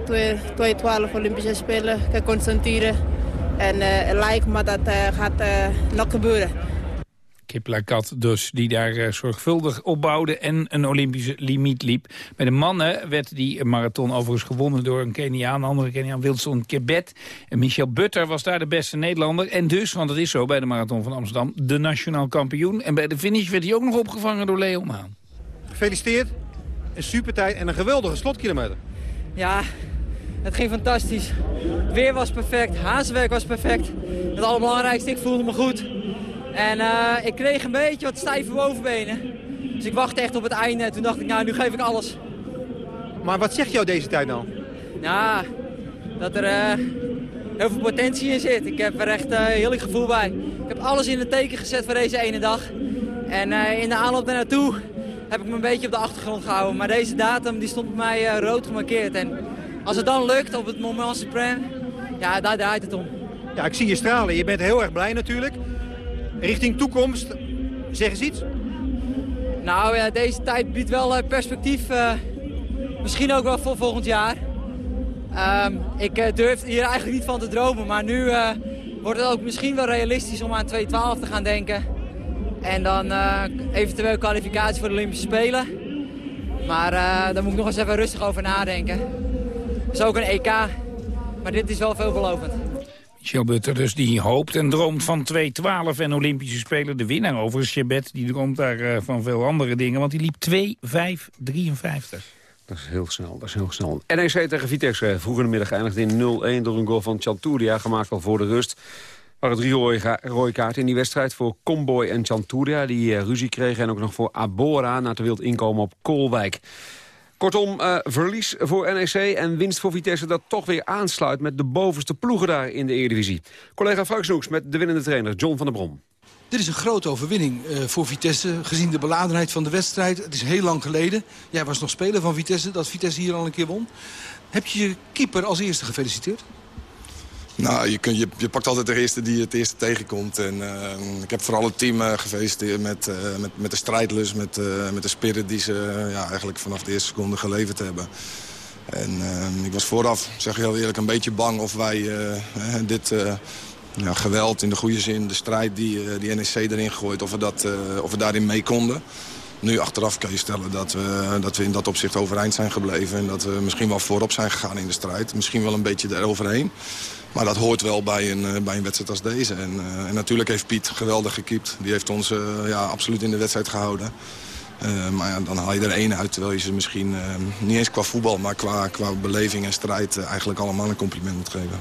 2012 Olympische Spelen geconcentreerd. En eh, lijkt me dat eh, gaat eh, nog gebeuren. Kip Lakat dus, die daar zorgvuldig opbouwde en een Olympische limiet liep. Bij de mannen werd die marathon overigens gewonnen door een Keniaan, een andere Keniaan, Wilson Kebet. En Michel Butter was daar de beste Nederlander. En dus, want het is zo bij de marathon van Amsterdam, de nationaal kampioen. En bij de finish werd hij ook nog opgevangen door Leo Maan. Gefeliciteerd. Een supertijd en een geweldige slotkilometer. Ja, het ging fantastisch. Het weer was perfect, hazenwerk was perfect. Het allerbelangrijkste, ik voelde me goed. En eh, ik kreeg een beetje wat stijve bovenbenen. Dus ik wachtte echt op het einde. Toen dacht ik, nou, nu geef ik alles. Maar wat zegt jou deze tijd nou? Ja, dat er eh, heel veel potentie in zit. Ik heb er echt uh, heel erg gevoel bij. Ik heb alles in het teken gezet voor deze ene dag. En eh, in de aanloop daar naartoe heb ik me een beetje op de achtergrond gehouden. Maar deze datum die stond bij mij rood gemarkeerd. En als het dan lukt op het moment supreme, ja, daar draait het om. Ja, ik zie je stralen. Je bent heel erg blij natuurlijk. Richting toekomst, zeg eens iets. Nou ja, deze tijd biedt wel eh, perspectief. eh, misschien ook wel voor volgend jaar. Ehm, ik eh, durf hier eigenlijk niet van te dromen. Maar nu wordt het ook misschien wel realistisch om aan 2.12 te gaan denken. En dan eventueel kwalificatie voor de Olympische Spelen. Maar daar moet ik nog eens even rustig over nadenken. Het is ook een EK. Maar dit is wel veelbelovend. Michel Butter dus, die hoopt en droomt van 2.12 en Olympische Spelen. De winnaar overigens, Chebet, die droomt daar eh, van veel andere dingen. Want die liep 2.5.53. Dat is heel snel, dat is heel snel. NEC tegen Vitesse eh, vroeg in de middag eindigde in 0-1 door een goal van Chanturia, gemaakt al voor de rust. Er waren drie rode, kaarten in die wedstrijd voor Comboy en Chanturia... die eh, ruzie kregen en ook nog voor Abora na te wild inkomen op Koolwijk. Kortom, eh, verlies voor NEC en winst voor Vitesse... dat toch weer aansluit met de bovenste ploegen daar in de Eredivisie. Collega Frank Snoeks met de winnende trainer John van der Brom. Dit is een grote overwinning eh, voor Vitesse, gezien de beladenheid van de wedstrijd. Het is heel lang geleden. Jij was nog speler van Vitesse, dat Vitesse hier al een keer won. Heb je je keeper als eerste gefeliciteerd? Nou, je, kun, je, je pakt altijd de eerste die het eerste tegenkomt. En, eh, ik heb vooral het team eh, gefeliciteerd met, eh, met, met de strijdlust, met, met de spirit die ze ja, eigenlijk vanaf de eerste seconde geleverd hebben. En ik was vooraf, zeg je heel eerlijk, een beetje bang of wij dit geweld in de goede zin, de strijd die, die NEC erin gooit, of we, dat, of we daarin mee konden. Nu achteraf kan je stellen dat we, dat we in dat opzicht overeind zijn gebleven. En dat we misschien wel voorop zijn gegaan in de strijd. Misschien wel een beetje eroverheen. Maar dat hoort wel bij een, eh, bij een wedstrijd als deze. En, eh, en natuurlijk heeft Piet geweldig gekiept. Die heeft ons eh, ja, absoluut in de wedstrijd gehouden. Eh, maar ja, dan haal je er één uit. Terwijl je ze misschien eh, niet eens qua voetbal, maar qua, qua beleving en strijd... eigenlijk allemaal een compliment moet geven.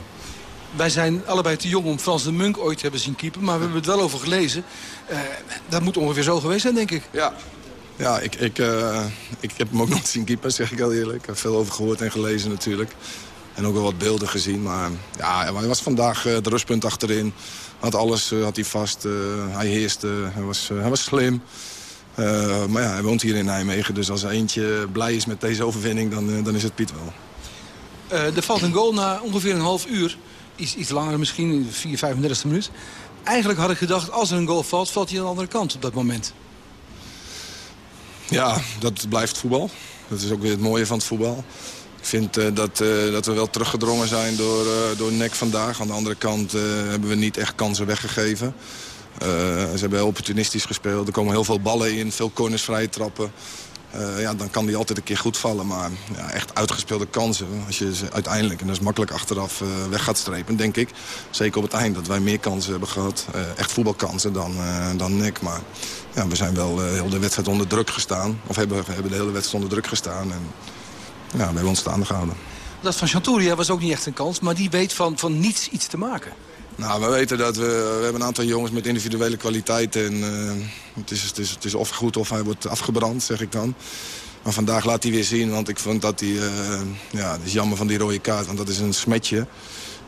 Wij zijn allebei te jong om Frans de Munk ooit te hebben zien keeper. Maar we hebben het wel over gelezen. Eh, dat moet ongeveer zo geweest zijn, denk ik. Ja. Ja, ik, ik, eh, ik heb hem ook nog zien keeper, zeg ik heel eerlijk. Ik heb veel over gehoord en gelezen natuurlijk. En ook wel wat beelden gezien. Maar ja, hij was vandaag eh, het rustpunt achterin. Had alles eh, had hij vast. eh, hij heerste. Hij was, eh, hij was slim. Eh, maar ja, hij woont hier in Nijmegen. Dus als er eentje blij is met deze overwinning, dan, eh, dan is het Piet wel. Eh, er valt een goal na ongeveer een half uur. Iets, iets langer misschien, in de 4, 35e minuut. Eigenlijk had ik gedacht, als er een goal valt, valt hij aan de andere kant op dat moment. Ja, dat blijft voetbal. Dat is ook weer het mooie van het voetbal. Ik vind eh, dat, eh, dat we wel teruggedrongen zijn door, eh door NEC vandaag. Aan de andere kant hebben we niet echt kansen weggegeven. Ze hebben heel opportunistisch gespeeld. Er komen heel veel ballen in, veel corners vrije trappen. Ja, dan kan die altijd een keer goed vallen. Maar ja, echt uitgespeelde kansen, als je ze uiteindelijk... en dat is makkelijk achteraf weg gaat strepen, denk ik. Zeker op het eind dat wij meer kansen hebben gehad. eh, echt voetbalkansen dan, dan NEC. Maar ja, we zijn wel heel de wedstrijd onder druk gestaan. Of hebben, hebben de hele wedstrijd onder druk gestaan. En ja, we hebben ons staande gehouden. Dat van Chanturia was ook niet echt een kans. Maar die weet van, van niets iets te maken. Nou, we weten dat we, we hebben een aantal jongens met individuele kwaliteit. En eh, het, is, het, is, het is of goed of hij wordt afgebrand, zeg ik dan. Maar vandaag laat hij weer zien, want ik vond dat hij... eh, ja, het is jammer van die rode kaart, want dat is een smetje.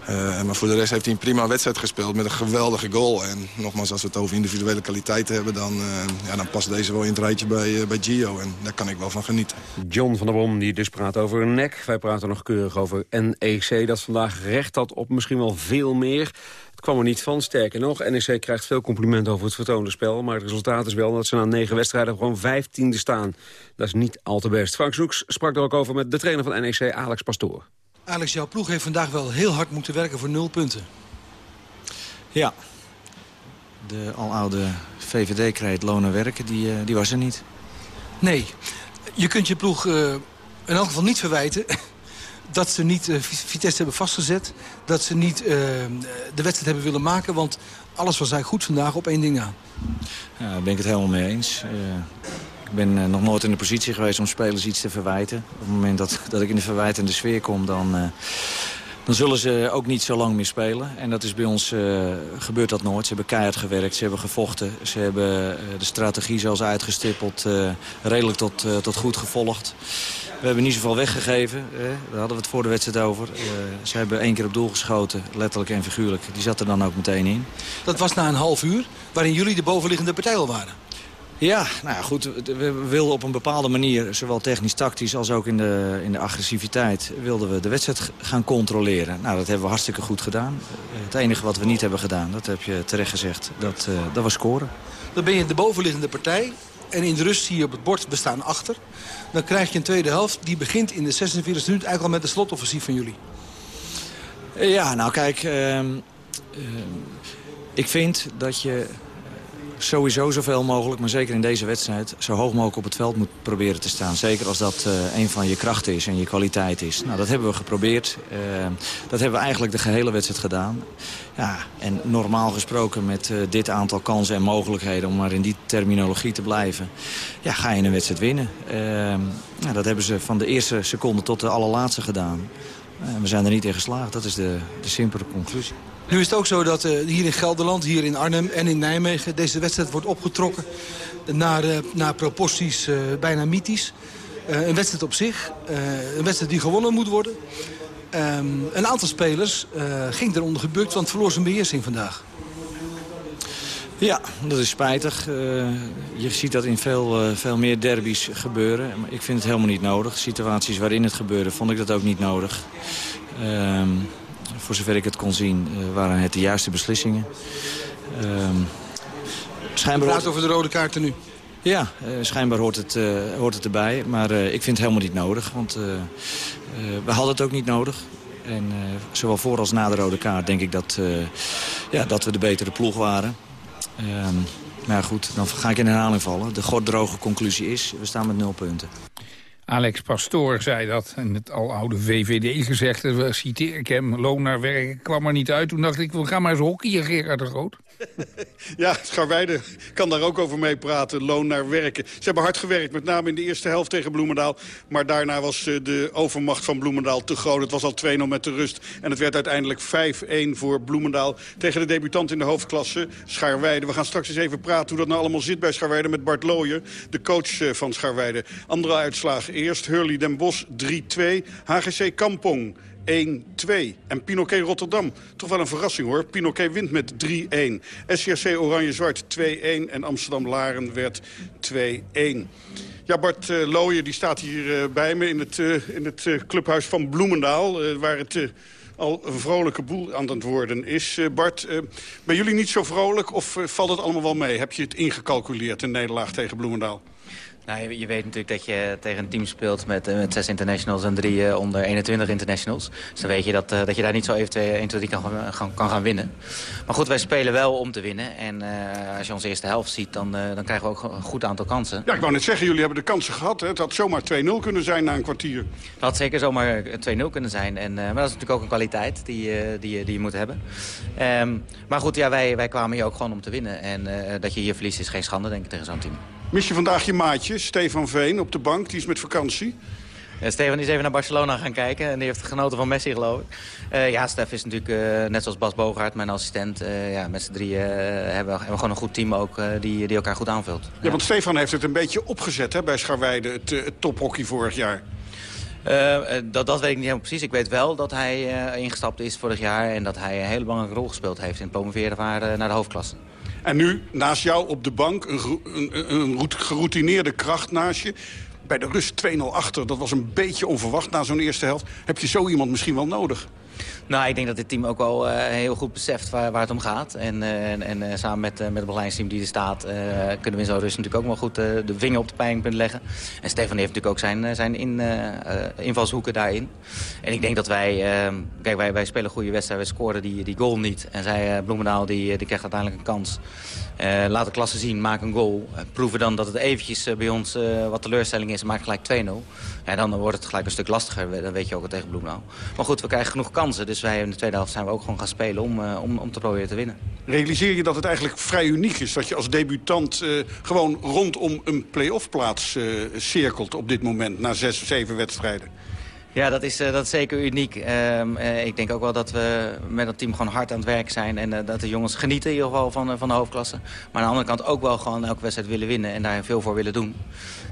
Uh, maar voor de rest heeft hij een prima wedstrijd gespeeld met een geweldige goal. En nogmaals, als we het over individuele kwaliteiten hebben... dan, uh, ja, dan past deze wel in het rijtje bij, uh, bij Gio. En daar kan ik wel van genieten. John van der Bom die dus praat over nek. Wij praten nog keurig over NEC. Dat vandaag recht had op misschien wel veel meer. Het kwam er niet van, sterker nog. NEC krijgt veel complimenten over het vertoonde spel. Maar het resultaat is wel dat ze na negen wedstrijden gewoon vijftiende staan. Dat is niet al te best. Frank Zoeks sprak er ook over met de trainer van NEC, Alex Pastoor. Alex, jouw ploeg heeft vandaag wel heel hard moeten werken voor nul punten. Ja. De aloude VVD-kreet lonen werken, die, uh, die was er niet. Nee. Je kunt je ploeg uh, in elk geval niet verwijten... dat ze niet uh, Vitesse hebben vastgezet. Dat ze niet de wedstrijd hebben willen maken. Want alles was eigenlijk goed vandaag op één ding na. Ja, daar ben ik het helemaal mee eens. Ik ben uh, nog nooit in de positie geweest om spelers iets te verwijten. Op het moment dat, dat ik in de verwijtende sfeer kom, dan, uh, dan zullen ze ook niet zo lang meer spelen. En dat is bij ons, uh, gebeurt dat nooit. Ze hebben keihard gewerkt, ze hebben gevochten. Ze hebben de strategie zoals uitgestippeld redelijk tot, tot goed gevolgd. We hebben niet zoveel weggegeven. Daar hadden we het voor de wedstrijd over. ze hebben één keer op doel geschoten, letterlijk en figuurlijk. Die zat er dan ook meteen in. Dat was na een half uur, waarin jullie de bovenliggende partij al waren. Ja, nou ja, goed. We wilden op een bepaalde manier, zowel technisch-tactisch als ook in de, in de agressiviteit, wilden we de wedstrijd gaan controleren. Nou, dat hebben we hartstikke goed gedaan. Het enige wat we niet hebben gedaan, dat heb je terecht gezegd, dat, uh, dat was scoren. Dan ben je de bovenliggende partij en in de rust zie je op het bord, we staan achter. Dan krijg je een tweede helft, die begint in de 46e minuut eigenlijk al met de slotoffensief van jullie. Ja, nou kijk, uh, uh, ik vind dat je sowieso zoveel mogelijk, maar zeker in deze wedstrijd... zo hoog mogelijk op het veld moet proberen te staan. Zeker als dat uh, een van je krachten is en je kwaliteit is. Nou, dat hebben we geprobeerd. Uh, dat hebben we eigenlijk de gehele wedstrijd gedaan. Ja, en normaal gesproken met uh, dit aantal kansen en mogelijkheden... om maar in die terminologie te blijven, ja, ga je een wedstrijd winnen. Nou, dat hebben ze van de eerste seconde tot de allerlaatste gedaan. we zijn er niet in geslaagd, dat is de, de simpele conclusie. Nu is het ook zo dat uh, hier in Gelderland, hier in Arnhem en in Nijmegen... deze wedstrijd wordt opgetrokken naar, uh, naar proporties uh, bijna mythisch. een wedstrijd op zich, een wedstrijd die gewonnen moet worden. Um, een aantal spelers ging eronder gebukt, want verloor zijn beheersing vandaag. Ja, dat is spijtig. Je ziet dat in veel, veel meer derbies gebeuren. Maar ik vind het helemaal niet nodig. Situaties waarin het gebeurde, vond ik dat ook niet nodig. Uh, voor zover ik het kon zien, uh, waren het de juiste beslissingen. Um, schijnbaar praat over de rode kaarten nu. Ja, uh, schijnbaar hoort het, uh, hoort het erbij. Maar ik vind het helemaal niet nodig. Want we hadden het ook niet nodig. En zowel voor als na de rode kaart denk ik dat, ja, dat we de betere ploeg waren. Um, maar goed, dan ga ik in herhaling vallen. De gorddroge conclusie is, we staan met nul punten. Alex Pastoor zei dat in het aloude VVD gezegd. Citeer ik hem, loon naar werk kwam er niet uit. Toen dacht ik, we gaan maar eens hockeyen, Gerard de Groot. Ja, Scharweide kan daar ook over meepraten. Loon naar werken. Ze hebben hard gewerkt, met name in de eerste helft tegen Bloemendaal. Maar daarna was eh, de overmacht van Bloemendaal te groot. Het was al 2-0 met de rust. En het werd uiteindelijk 5-1 voor Bloemendaal. Tegen de debutant in de hoofdklasse, Scharweide. We gaan straks eens even praten hoe dat nou allemaal zit bij Scharweide... met Bart Looyer, de coach eh, van Scharweide. Andere uitslagen eerst. Hurley Den Bosch 3-2. HGC Kampong 1-2. En Pinoquet Rotterdam, toch wel een verrassing hoor. Pinoquet wint met 3-1. SCRC Oranje-Zwart 2-1 en Amsterdam-Laren werd 2-1. Ja, Bart uh, die staat hier uh, bij me in het, uh, in het clubhuis van Bloemendaal... waar het al een vrolijke boel aan het worden is. Bart, ben jullie niet zo vrolijk of valt het allemaal wel mee? Heb je het ingecalculeerd, een nederlaag tegen Bloemendaal? Nou, je, weet natuurlijk dat je tegen een team speelt met, eh, met zes internationals en drie uh, onder 21 internationals. Dus dan weet je dat, uh, dat je daar niet zo even 1, 2, 3 kan, gaan, kan gaan winnen. Maar goed, wij spelen wel om te winnen. En als je onze eerste helft ziet, dan, dan krijgen we ook een goed aantal kansen. Ja, ik wou net zeggen, jullie hebben de kansen gehad. Hè? Het had zomaar 2-0 kunnen zijn na een kwartier. Het had zeker zomaar 2-0 kunnen zijn. En, maar dat is natuurlijk ook een kwaliteit die, die, die je moet hebben. Um, maar goed, ja, wij, wij kwamen hier ook gewoon om te winnen. En dat je hier verliest is geen schande, denk ik, tegen zo'n team. Mis je vandaag je maatje, Stefan Veen, op de bank? Die is met vakantie. Ja, Stefan is even naar Barcelona gaan kijken en die heeft genoten van Messi, geloof ik. Uh, ja, Stef is natuurlijk, uh, net zoals Bas Bogaert, mijn assistent... Uh, ja, met z'n drieën hebben, we gewoon een goed team ook die, die elkaar goed aanvult. Ja, want Stefan heeft het een beetje opgezet hè, bij Scharweide, het, het tophockey vorig jaar. Uh, dat, dat weet ik niet helemaal precies. Ik weet wel dat hij uh, ingestapt is vorig jaar... en dat hij een hele belangrijke rol gespeeld heeft in het promoveren naar, uh, naar de hoofdklasse. En nu, naast jou op de bank, een, een, een geroutineerde kracht naast je... Bij de rust 2-0 achter, dat was een beetje onverwacht na zo'n eerste helft. Heb je zo iemand misschien wel nodig? Nou, ik denk dat dit team ook wel uh, heel goed beseft waar, waar het om gaat. En, uh, en, uh, samen met, met het begeleidingsteam die er staat... kunnen we in zo'n rust natuurlijk ook wel goed de vinger op de pijnpunt leggen. En Stefan heeft natuurlijk ook zijn, zijn in, invalshoeken daarin. En ik denk dat wij... kijk, wij, wij spelen goede wedstrijden. Wij scoren die, die goal niet. En zij, Bloemendaal, die, die krijgt uiteindelijk een kans. Laat de klasse zien, maak een goal. proeven dan dat het eventjes bij ons wat teleurstelling is. Maak gelijk 2-0. Ja, dan wordt het gelijk een stuk lastiger. Dan weet je ook tegen Bloemendaal. Maar goed, we krijgen genoeg kansen. Dus wij in de tweede helft zijn we ook gewoon gaan spelen om, om, om te proberen te winnen. Realiseer je dat het eigenlijk vrij uniek is? Dat je als debutant gewoon rondom een play-off plaats cirkelt op dit moment... na zes, zeven wedstrijden? Ja, dat is, uh, dat zeker uniek. Uh, uh, ik denk ook wel dat we met het team gewoon hard aan het werk zijn. En dat de jongens genieten in ieder geval van, van de hoofdklasse. Maar aan de andere kant ook wel gewoon elke wedstrijd willen winnen. En daar veel voor willen doen.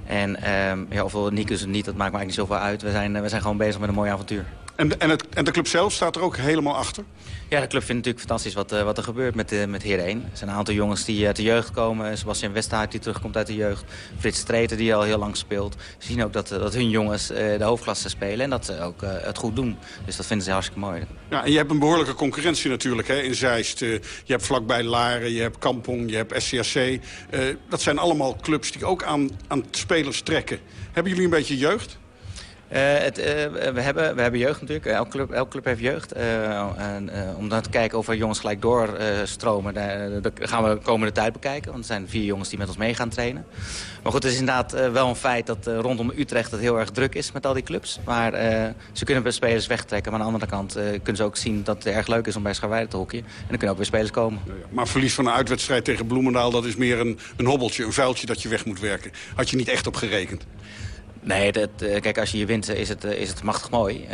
En ehm, ja, of we niet, dat maakt me eigenlijk niet zoveel uit. We zijn, we zijn gewoon bezig met een mooi avontuur. En, en, het, en de club zelf staat er ook helemaal achter? Ja, de club vindt natuurlijk fantastisch wat, uh, wat er gebeurt met, uh, met Heer 1. Er zijn een aantal jongens die uit de jeugd komen. Sebastian Westhaart die terugkomt uit de jeugd. Frits Streeter die al heel lang speelt. Ze zien ook dat, dat hun jongens de hoofdklasse spelen en dat ze ook het goed doen. Dus dat vinden ze hartstikke mooi. Ja, en je hebt een behoorlijke concurrentie natuurlijk hè, in Zeist. je hebt vlakbij Laren, je hebt Kampong, je hebt SCAC. dat zijn allemaal clubs die ook aan, aan spelers trekken. Hebben jullie een beetje jeugd? Uh, het, uh, we, hebben, we hebben jeugd natuurlijk. Elke club, elke club heeft jeugd. Uh, en, om dan te kijken of er jongens gelijk doorstromen, dat gaan we de komende tijd bekijken. Want er zijn vier jongens die met ons mee gaan trainen. Maar goed, het is inderdaad wel een feit dat rondom Utrecht het heel erg druk is met al die clubs. Maar ze kunnen spelers wegtrekken. Maar aan de andere kant kunnen ze ook zien dat het erg leuk is om bij Scharweide te hockeyen. En dan kunnen ook weer spelers komen. Ja, ja. Maar verlies van een uitwedstrijd tegen Bloemendaal, dat is meer een, een hobbeltje, een vuiltje dat je weg moet werken. Had je niet echt op gerekend? Nee, dat, kijk, als je je wint is het, is het machtig mooi.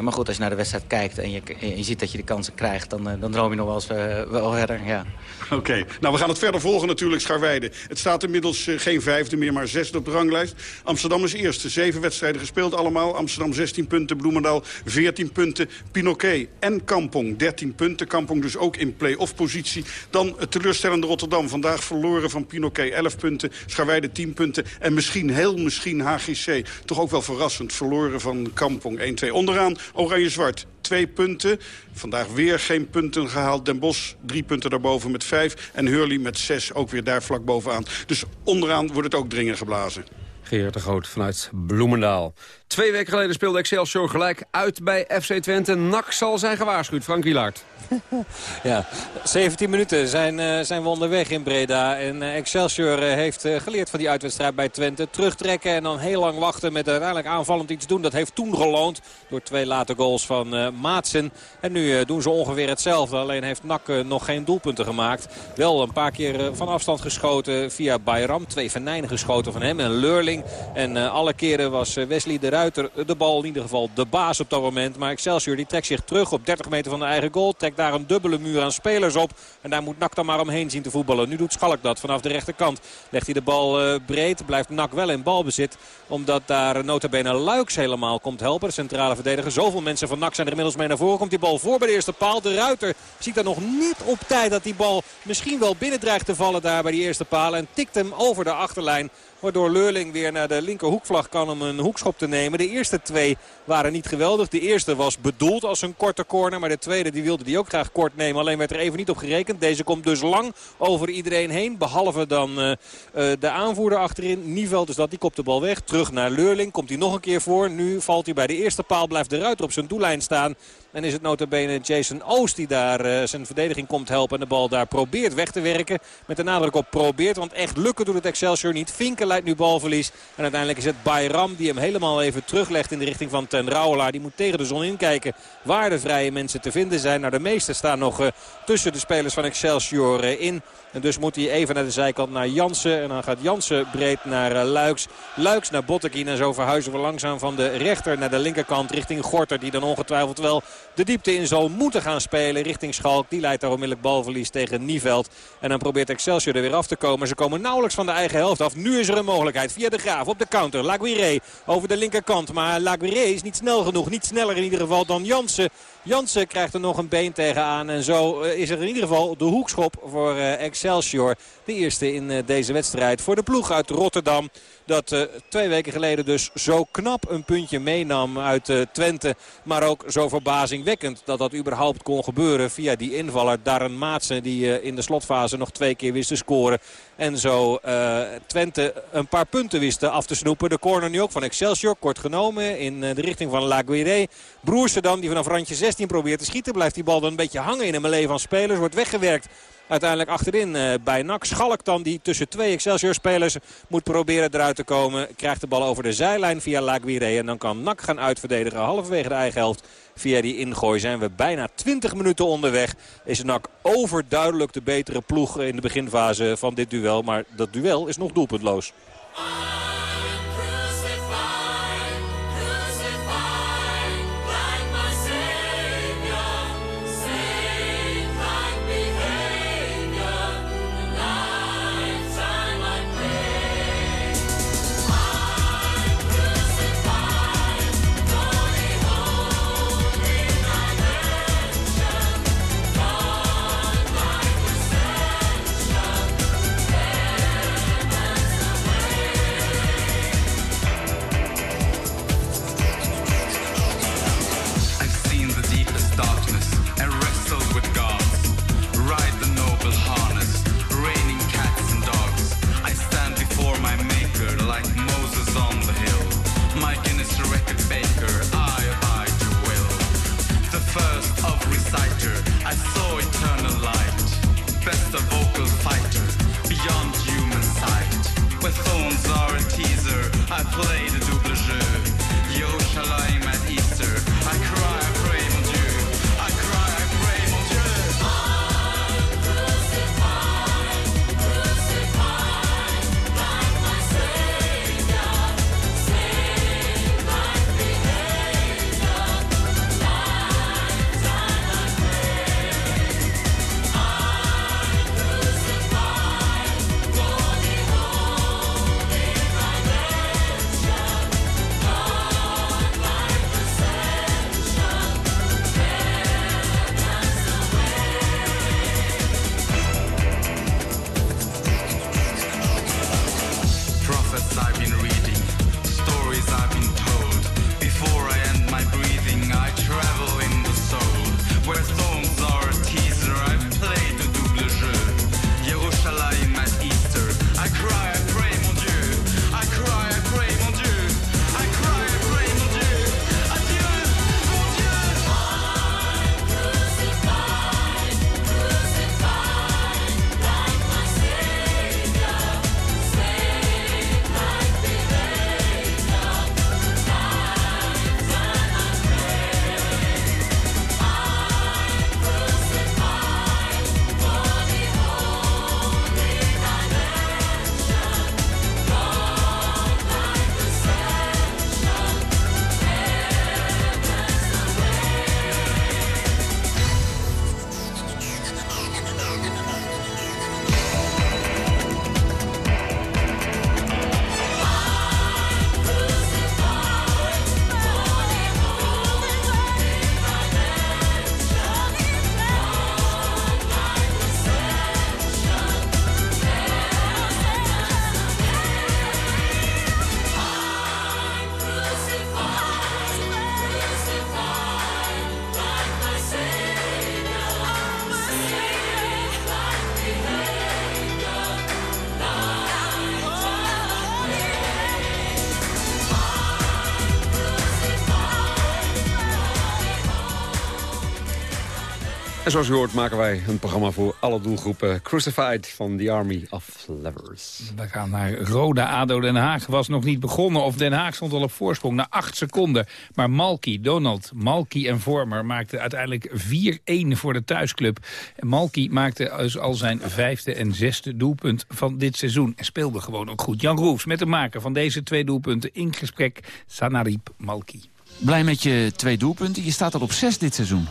Maar goed, als je naar de wedstrijd kijkt en je, je ziet dat je de kansen krijgt... dan, dan droom je nog wel eens wel verder, ja. Oké, nou we gaan het verder volgen natuurlijk, Scharweide. Het staat inmiddels geen vijfde meer, maar zesde op de ranglijst. Amsterdam is eerste, zeven wedstrijden gespeeld allemaal. Amsterdam 16 punten, Bloemendaal 14 punten, Pinoquet en Kampong 13 punten. Kampong dus ook in play-off positie. Dan het teleurstellende Rotterdam, vandaag verloren van Pinoquet 11 punten. Scharweide 10 punten en misschien, heel misschien HGC toch ook wel verrassend verloren van Kampong 1-2. Onderaan Oranje-Zwart twee punten. Vandaag weer geen punten gehaald. Den Bosch drie punten daarboven met vijf. En Hurley met zes ook weer daar vlak bovenaan. Dus onderaan wordt het ook dringen geblazen. Gerard de Groot vanuit Bloemendaal. Twee weken geleden speelde Excelsior gelijk uit bij FC Twente. NAC zal zijn gewaarschuwd. Frank Wielaert. ja, 17 minuten zijn, uh, zijn we onderweg in Breda. En uh, Excelsior uh, heeft geleerd van die uitwedstrijd bij Twente. Terugtrekken en dan heel lang wachten met uiteindelijk aanvallend iets doen. Dat heeft toen geloond door twee late goals van Maatsen. En nu doen ze ongeveer hetzelfde. Alleen heeft NAC nog geen doelpunten gemaakt. Wel een paar keer van afstand geschoten via Bayram. Twee venijnen geschoten van hem en Leurling. En alle keren was Wesley de De bal in ieder geval de baas op dat moment. Maar Excelsior die trekt zich terug op 30 meter van de eigen goal. Trekt daar een dubbele muur aan spelers op. En daar moet Nak dan maar omheen zien te voetballen. Nu doet Schalk dat vanaf de rechterkant. Legt hij de bal uh, breed. Blijft Nak wel in balbezit. Omdat daar notabene Luiks helemaal komt helpen. De centrale verdediger. Zoveel mensen van Nak zijn er inmiddels mee naar voren. Komt die bal voor bij de eerste paal. De Ruiter ziet er nog niet op tijd dat die bal misschien wel binnen dreigt te vallen daar bij die eerste paal. En tikt hem over de achterlijn. Waardoor Leurling weer naar de linkerhoekvlag kan om een hoekschop te nemen. De eerste twee waren niet geweldig. De eerste was bedoeld als een korte corner. Maar de tweede die wilde die ook graag kort nemen. Alleen werd er even niet op gerekend. Deze komt dus lang over iedereen heen. Behalve dan uh, uh, de aanvoerder achterin. Nieveld is dat. Die kopt de bal weg. Terug naar Leurling. Komt hij nog een keer voor. Nu valt hij bij de eerste paal. Blijft de ruiter op zijn doellijn staan. En is het notabene Jason Oost die daar uh, zijn verdediging komt helpen. En de bal daar probeert weg te werken. Met de nadruk op probeert. Want echt lukken doet het Excelsior niet. Vinken leidt nu balverlies. En uiteindelijk is het Bayram die hem helemaal even teruglegt in de richting van Ten Rouwelaar. Die moet tegen de zon inkijken waar de vrije mensen te vinden zijn. Nou, de meeste staan nog uh, tussen de spelers van Excelsior uh, in. En dus moet hij even naar de zijkant naar Jansen. En dan gaat Jansen breed naar uh, Luiks. Luiks naar Bottekin. En zo verhuizen we langzaam van de rechter naar de linkerkant richting Gorter. Die dan ongetwijfeld wel de diepte in zal moeten gaan spelen richting Schalk. Die leidt daar onmiddellijk balverlies tegen Nieveld. En dan probeert Excelsior er weer af te komen. Ze komen nauwelijks van de eigen helft af. Nu is er een mogelijkheid via de Graaf op de counter. Laguirre over de linkerkant. Maar Laguirre is niet snel genoeg. Niet sneller in ieder geval dan Jansen. Jansen krijgt er nog een been tegenaan. En zo eh, is er in ieder geval de hoekschop voor eh, Excelsior. De eerste in eh, deze wedstrijd voor de ploeg uit Rotterdam. Dat uh, twee weken geleden dus zo knap een puntje meenam uit uh, Twente. Maar ook zo verbazingwekkend dat dat überhaupt kon gebeuren via die invaller Darren Maatsen. Die in de slotfase nog twee keer wist te scoren. En zo Twente een paar punten wist af te snoepen. De corner nu ook van Excelsior. Kort genomen in de richting van Laguirre. Broersen dan die vanaf randje 16 probeert te schieten. Blijft die bal dan een beetje hangen in een melee van spelers. Wordt weggewerkt uiteindelijk achterin uh, bij NAC. Schalk dan die tussen twee Excelsior-spelers moet proberen eruit te komen. Krijgt de bal over de zijlijn via Laguirre. En dan kan NAC gaan uitverdedigen halverwege de eigen helft. Via die ingooi zijn we bijna 20 minuten onderweg. Is NAC overduidelijk de betere ploeg in de beginfase van dit duel. Maar dat duel is nog doelpuntloos. En zoals u hoort maken wij een programma voor alle doelgroepen Crucified van The Army of Lovers. We gaan naar Roda ADO Den Haag. Was nog niet begonnen of Den Haag stond al op voorsprong na acht seconden. Maar Malky, Donald, Malky en Vormer maakten uiteindelijk 4-1 voor de thuisclub. En Malky maakte dus al zijn vijfde en zesde doelpunt van dit seizoen. En speelde gewoon ook goed. Jan Roefs met de maker van deze twee doelpunten in gesprek Sanarip Malky. Blij met je twee doelpunten. Je staat al op zes dit seizoen.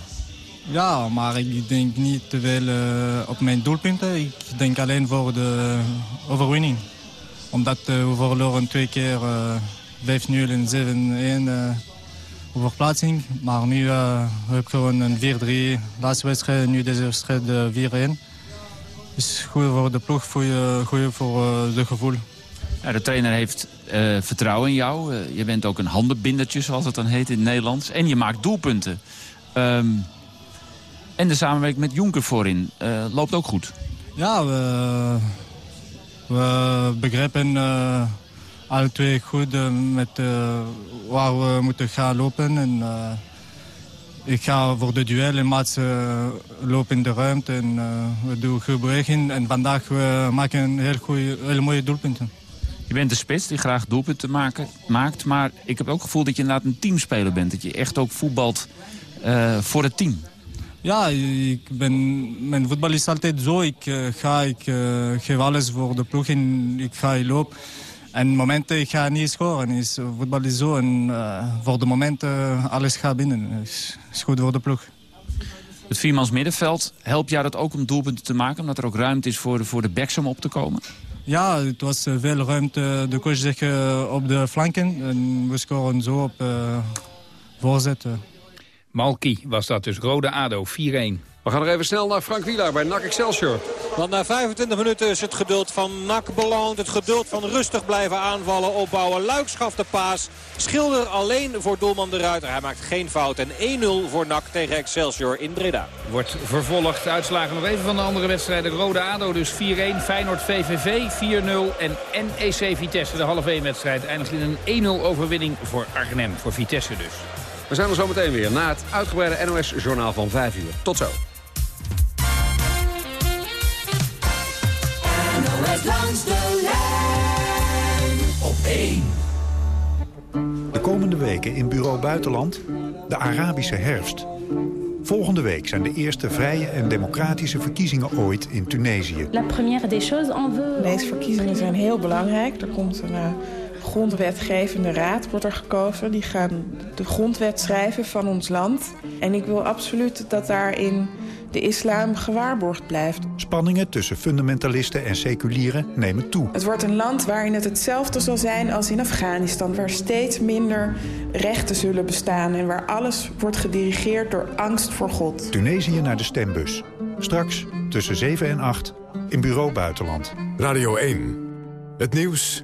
Ja, maar ik denk niet te veel uh, op mijn doelpunten. Ik denk alleen voor de overwinning. Omdat uh, we verloren twee keer uh, 5-0 en 7-1 over plaatsing. Maar nu heb ik gewoon een 4-3. Laatste wedstrijd, nu deze wedstrijd 4-1. Dus goed voor de ploeg, goed voor de gevoel. Ja, de trainer heeft vertrouwen in jou. Je bent ook een handenbindertje, zoals het dan heet in het Nederlands. En je maakt doelpunten. Um, en de samenwerking met Jonker voorin uh, loopt ook goed. Ja, we, we begrijpen alle twee goed met waar we moeten gaan lopen. En, ik ga voor de duel en Mats lopen in de ruimte en we doen goed beweging. En vandaag we maken een heel, mooie doelpunten. Je bent de spits die graag doelpunten maken, maakt. Maar ik heb ook het gevoel dat je inderdaad een teamspeler bent. Dat je echt ook voetbalt uh, voor het team. Ja, ik ben, mijn voetbal is altijd zo. Ik uh, ga, ik uh, geef alles voor de ploeg en ik ga lopen. En momenten ik ga niet scoren. Is, voetbal is zo. En voor de momenten alles gaat binnen. Is, is goed voor de ploeg. Het viermans middenveld, helpt jou dat ook om doelpunten te maken? Omdat er ook ruimte is voor de, voor de backs om op te komen? Ja, het was veel ruimte. De coach zegt op de flanken. En we scoren zo op voorzetten. Malki was dat dus. Rode ADO 4-1. We gaan nog even snel naar Frank Wielaar bij NAC Excelsior. Want na 25 minuten is het geduld van NAC beloond. Het geduld van rustig blijven aanvallen, opbouwen. Luik schaft de paas. Schilder alleen voor doelman de Ruiter. Hij maakt geen fout. En 1-0 voor NAC tegen Excelsior in Breda. Wordt vervolgd. Uitslagen nog even van de andere wedstrijden. Rode ADO dus 4-1. Feyenoord VVV 4-0. En NEC Vitesse, de half 1 wedstrijd, eindigt in een 1-0 overwinning voor Arnhem. Voor Vitesse dus. We zijn er zo meteen weer na het uitgebreide NOS-journaal van 5 uur. Tot zo. NOS langs de lijn op 1. De komende weken in Bureau Buitenland de Arabische herfst. Volgende week zijn de eerste vrije en democratische verkiezingen ooit in Tunesië. La première des choses en veut... Deze verkiezingen zijn heel belangrijk. Er komt een... Uh grondwetgevende raad wordt er gekozen. Die gaan de grondwet schrijven van ons land. En ik wil absoluut dat daarin de islam gewaarborgd blijft. Spanningen tussen fundamentalisten en seculieren nemen toe. Het wordt een land waarin het hetzelfde zal zijn als in Afghanistan... waar steeds minder rechten zullen bestaan... en waar alles wordt gedirigeerd door angst voor God. Tunesië naar de stembus. Straks tussen 7 en 8 in Bureau Buitenland. Radio 1. Het nieuws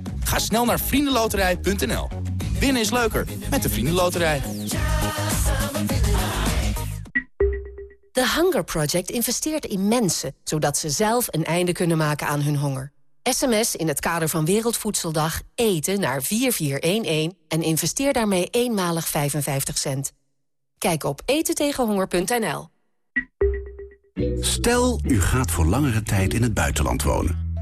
Ga snel naar vriendenloterij.nl. Winnen is leuker met de Vriendenloterij. The Hunger Project investeert in mensen... zodat ze zelf een einde kunnen maken aan hun honger. SMS in het kader van Wereldvoedseldag eten naar 4411... en investeer daarmee eenmalig 55 cent. Kijk op etentegenhonger.nl. Stel, u gaat voor langere tijd in het buitenland wonen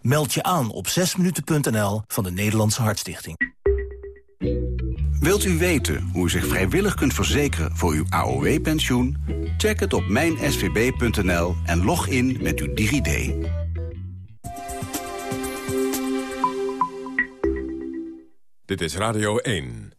Meld je aan op 6minuten.nl van de Nederlandse Hartstichting. Wilt u weten hoe u zich vrijwillig kunt verzekeren voor uw AOW-pensioen? Check het op mijnsvb.nl en log in met uw DigiD. Dit is Radio 1.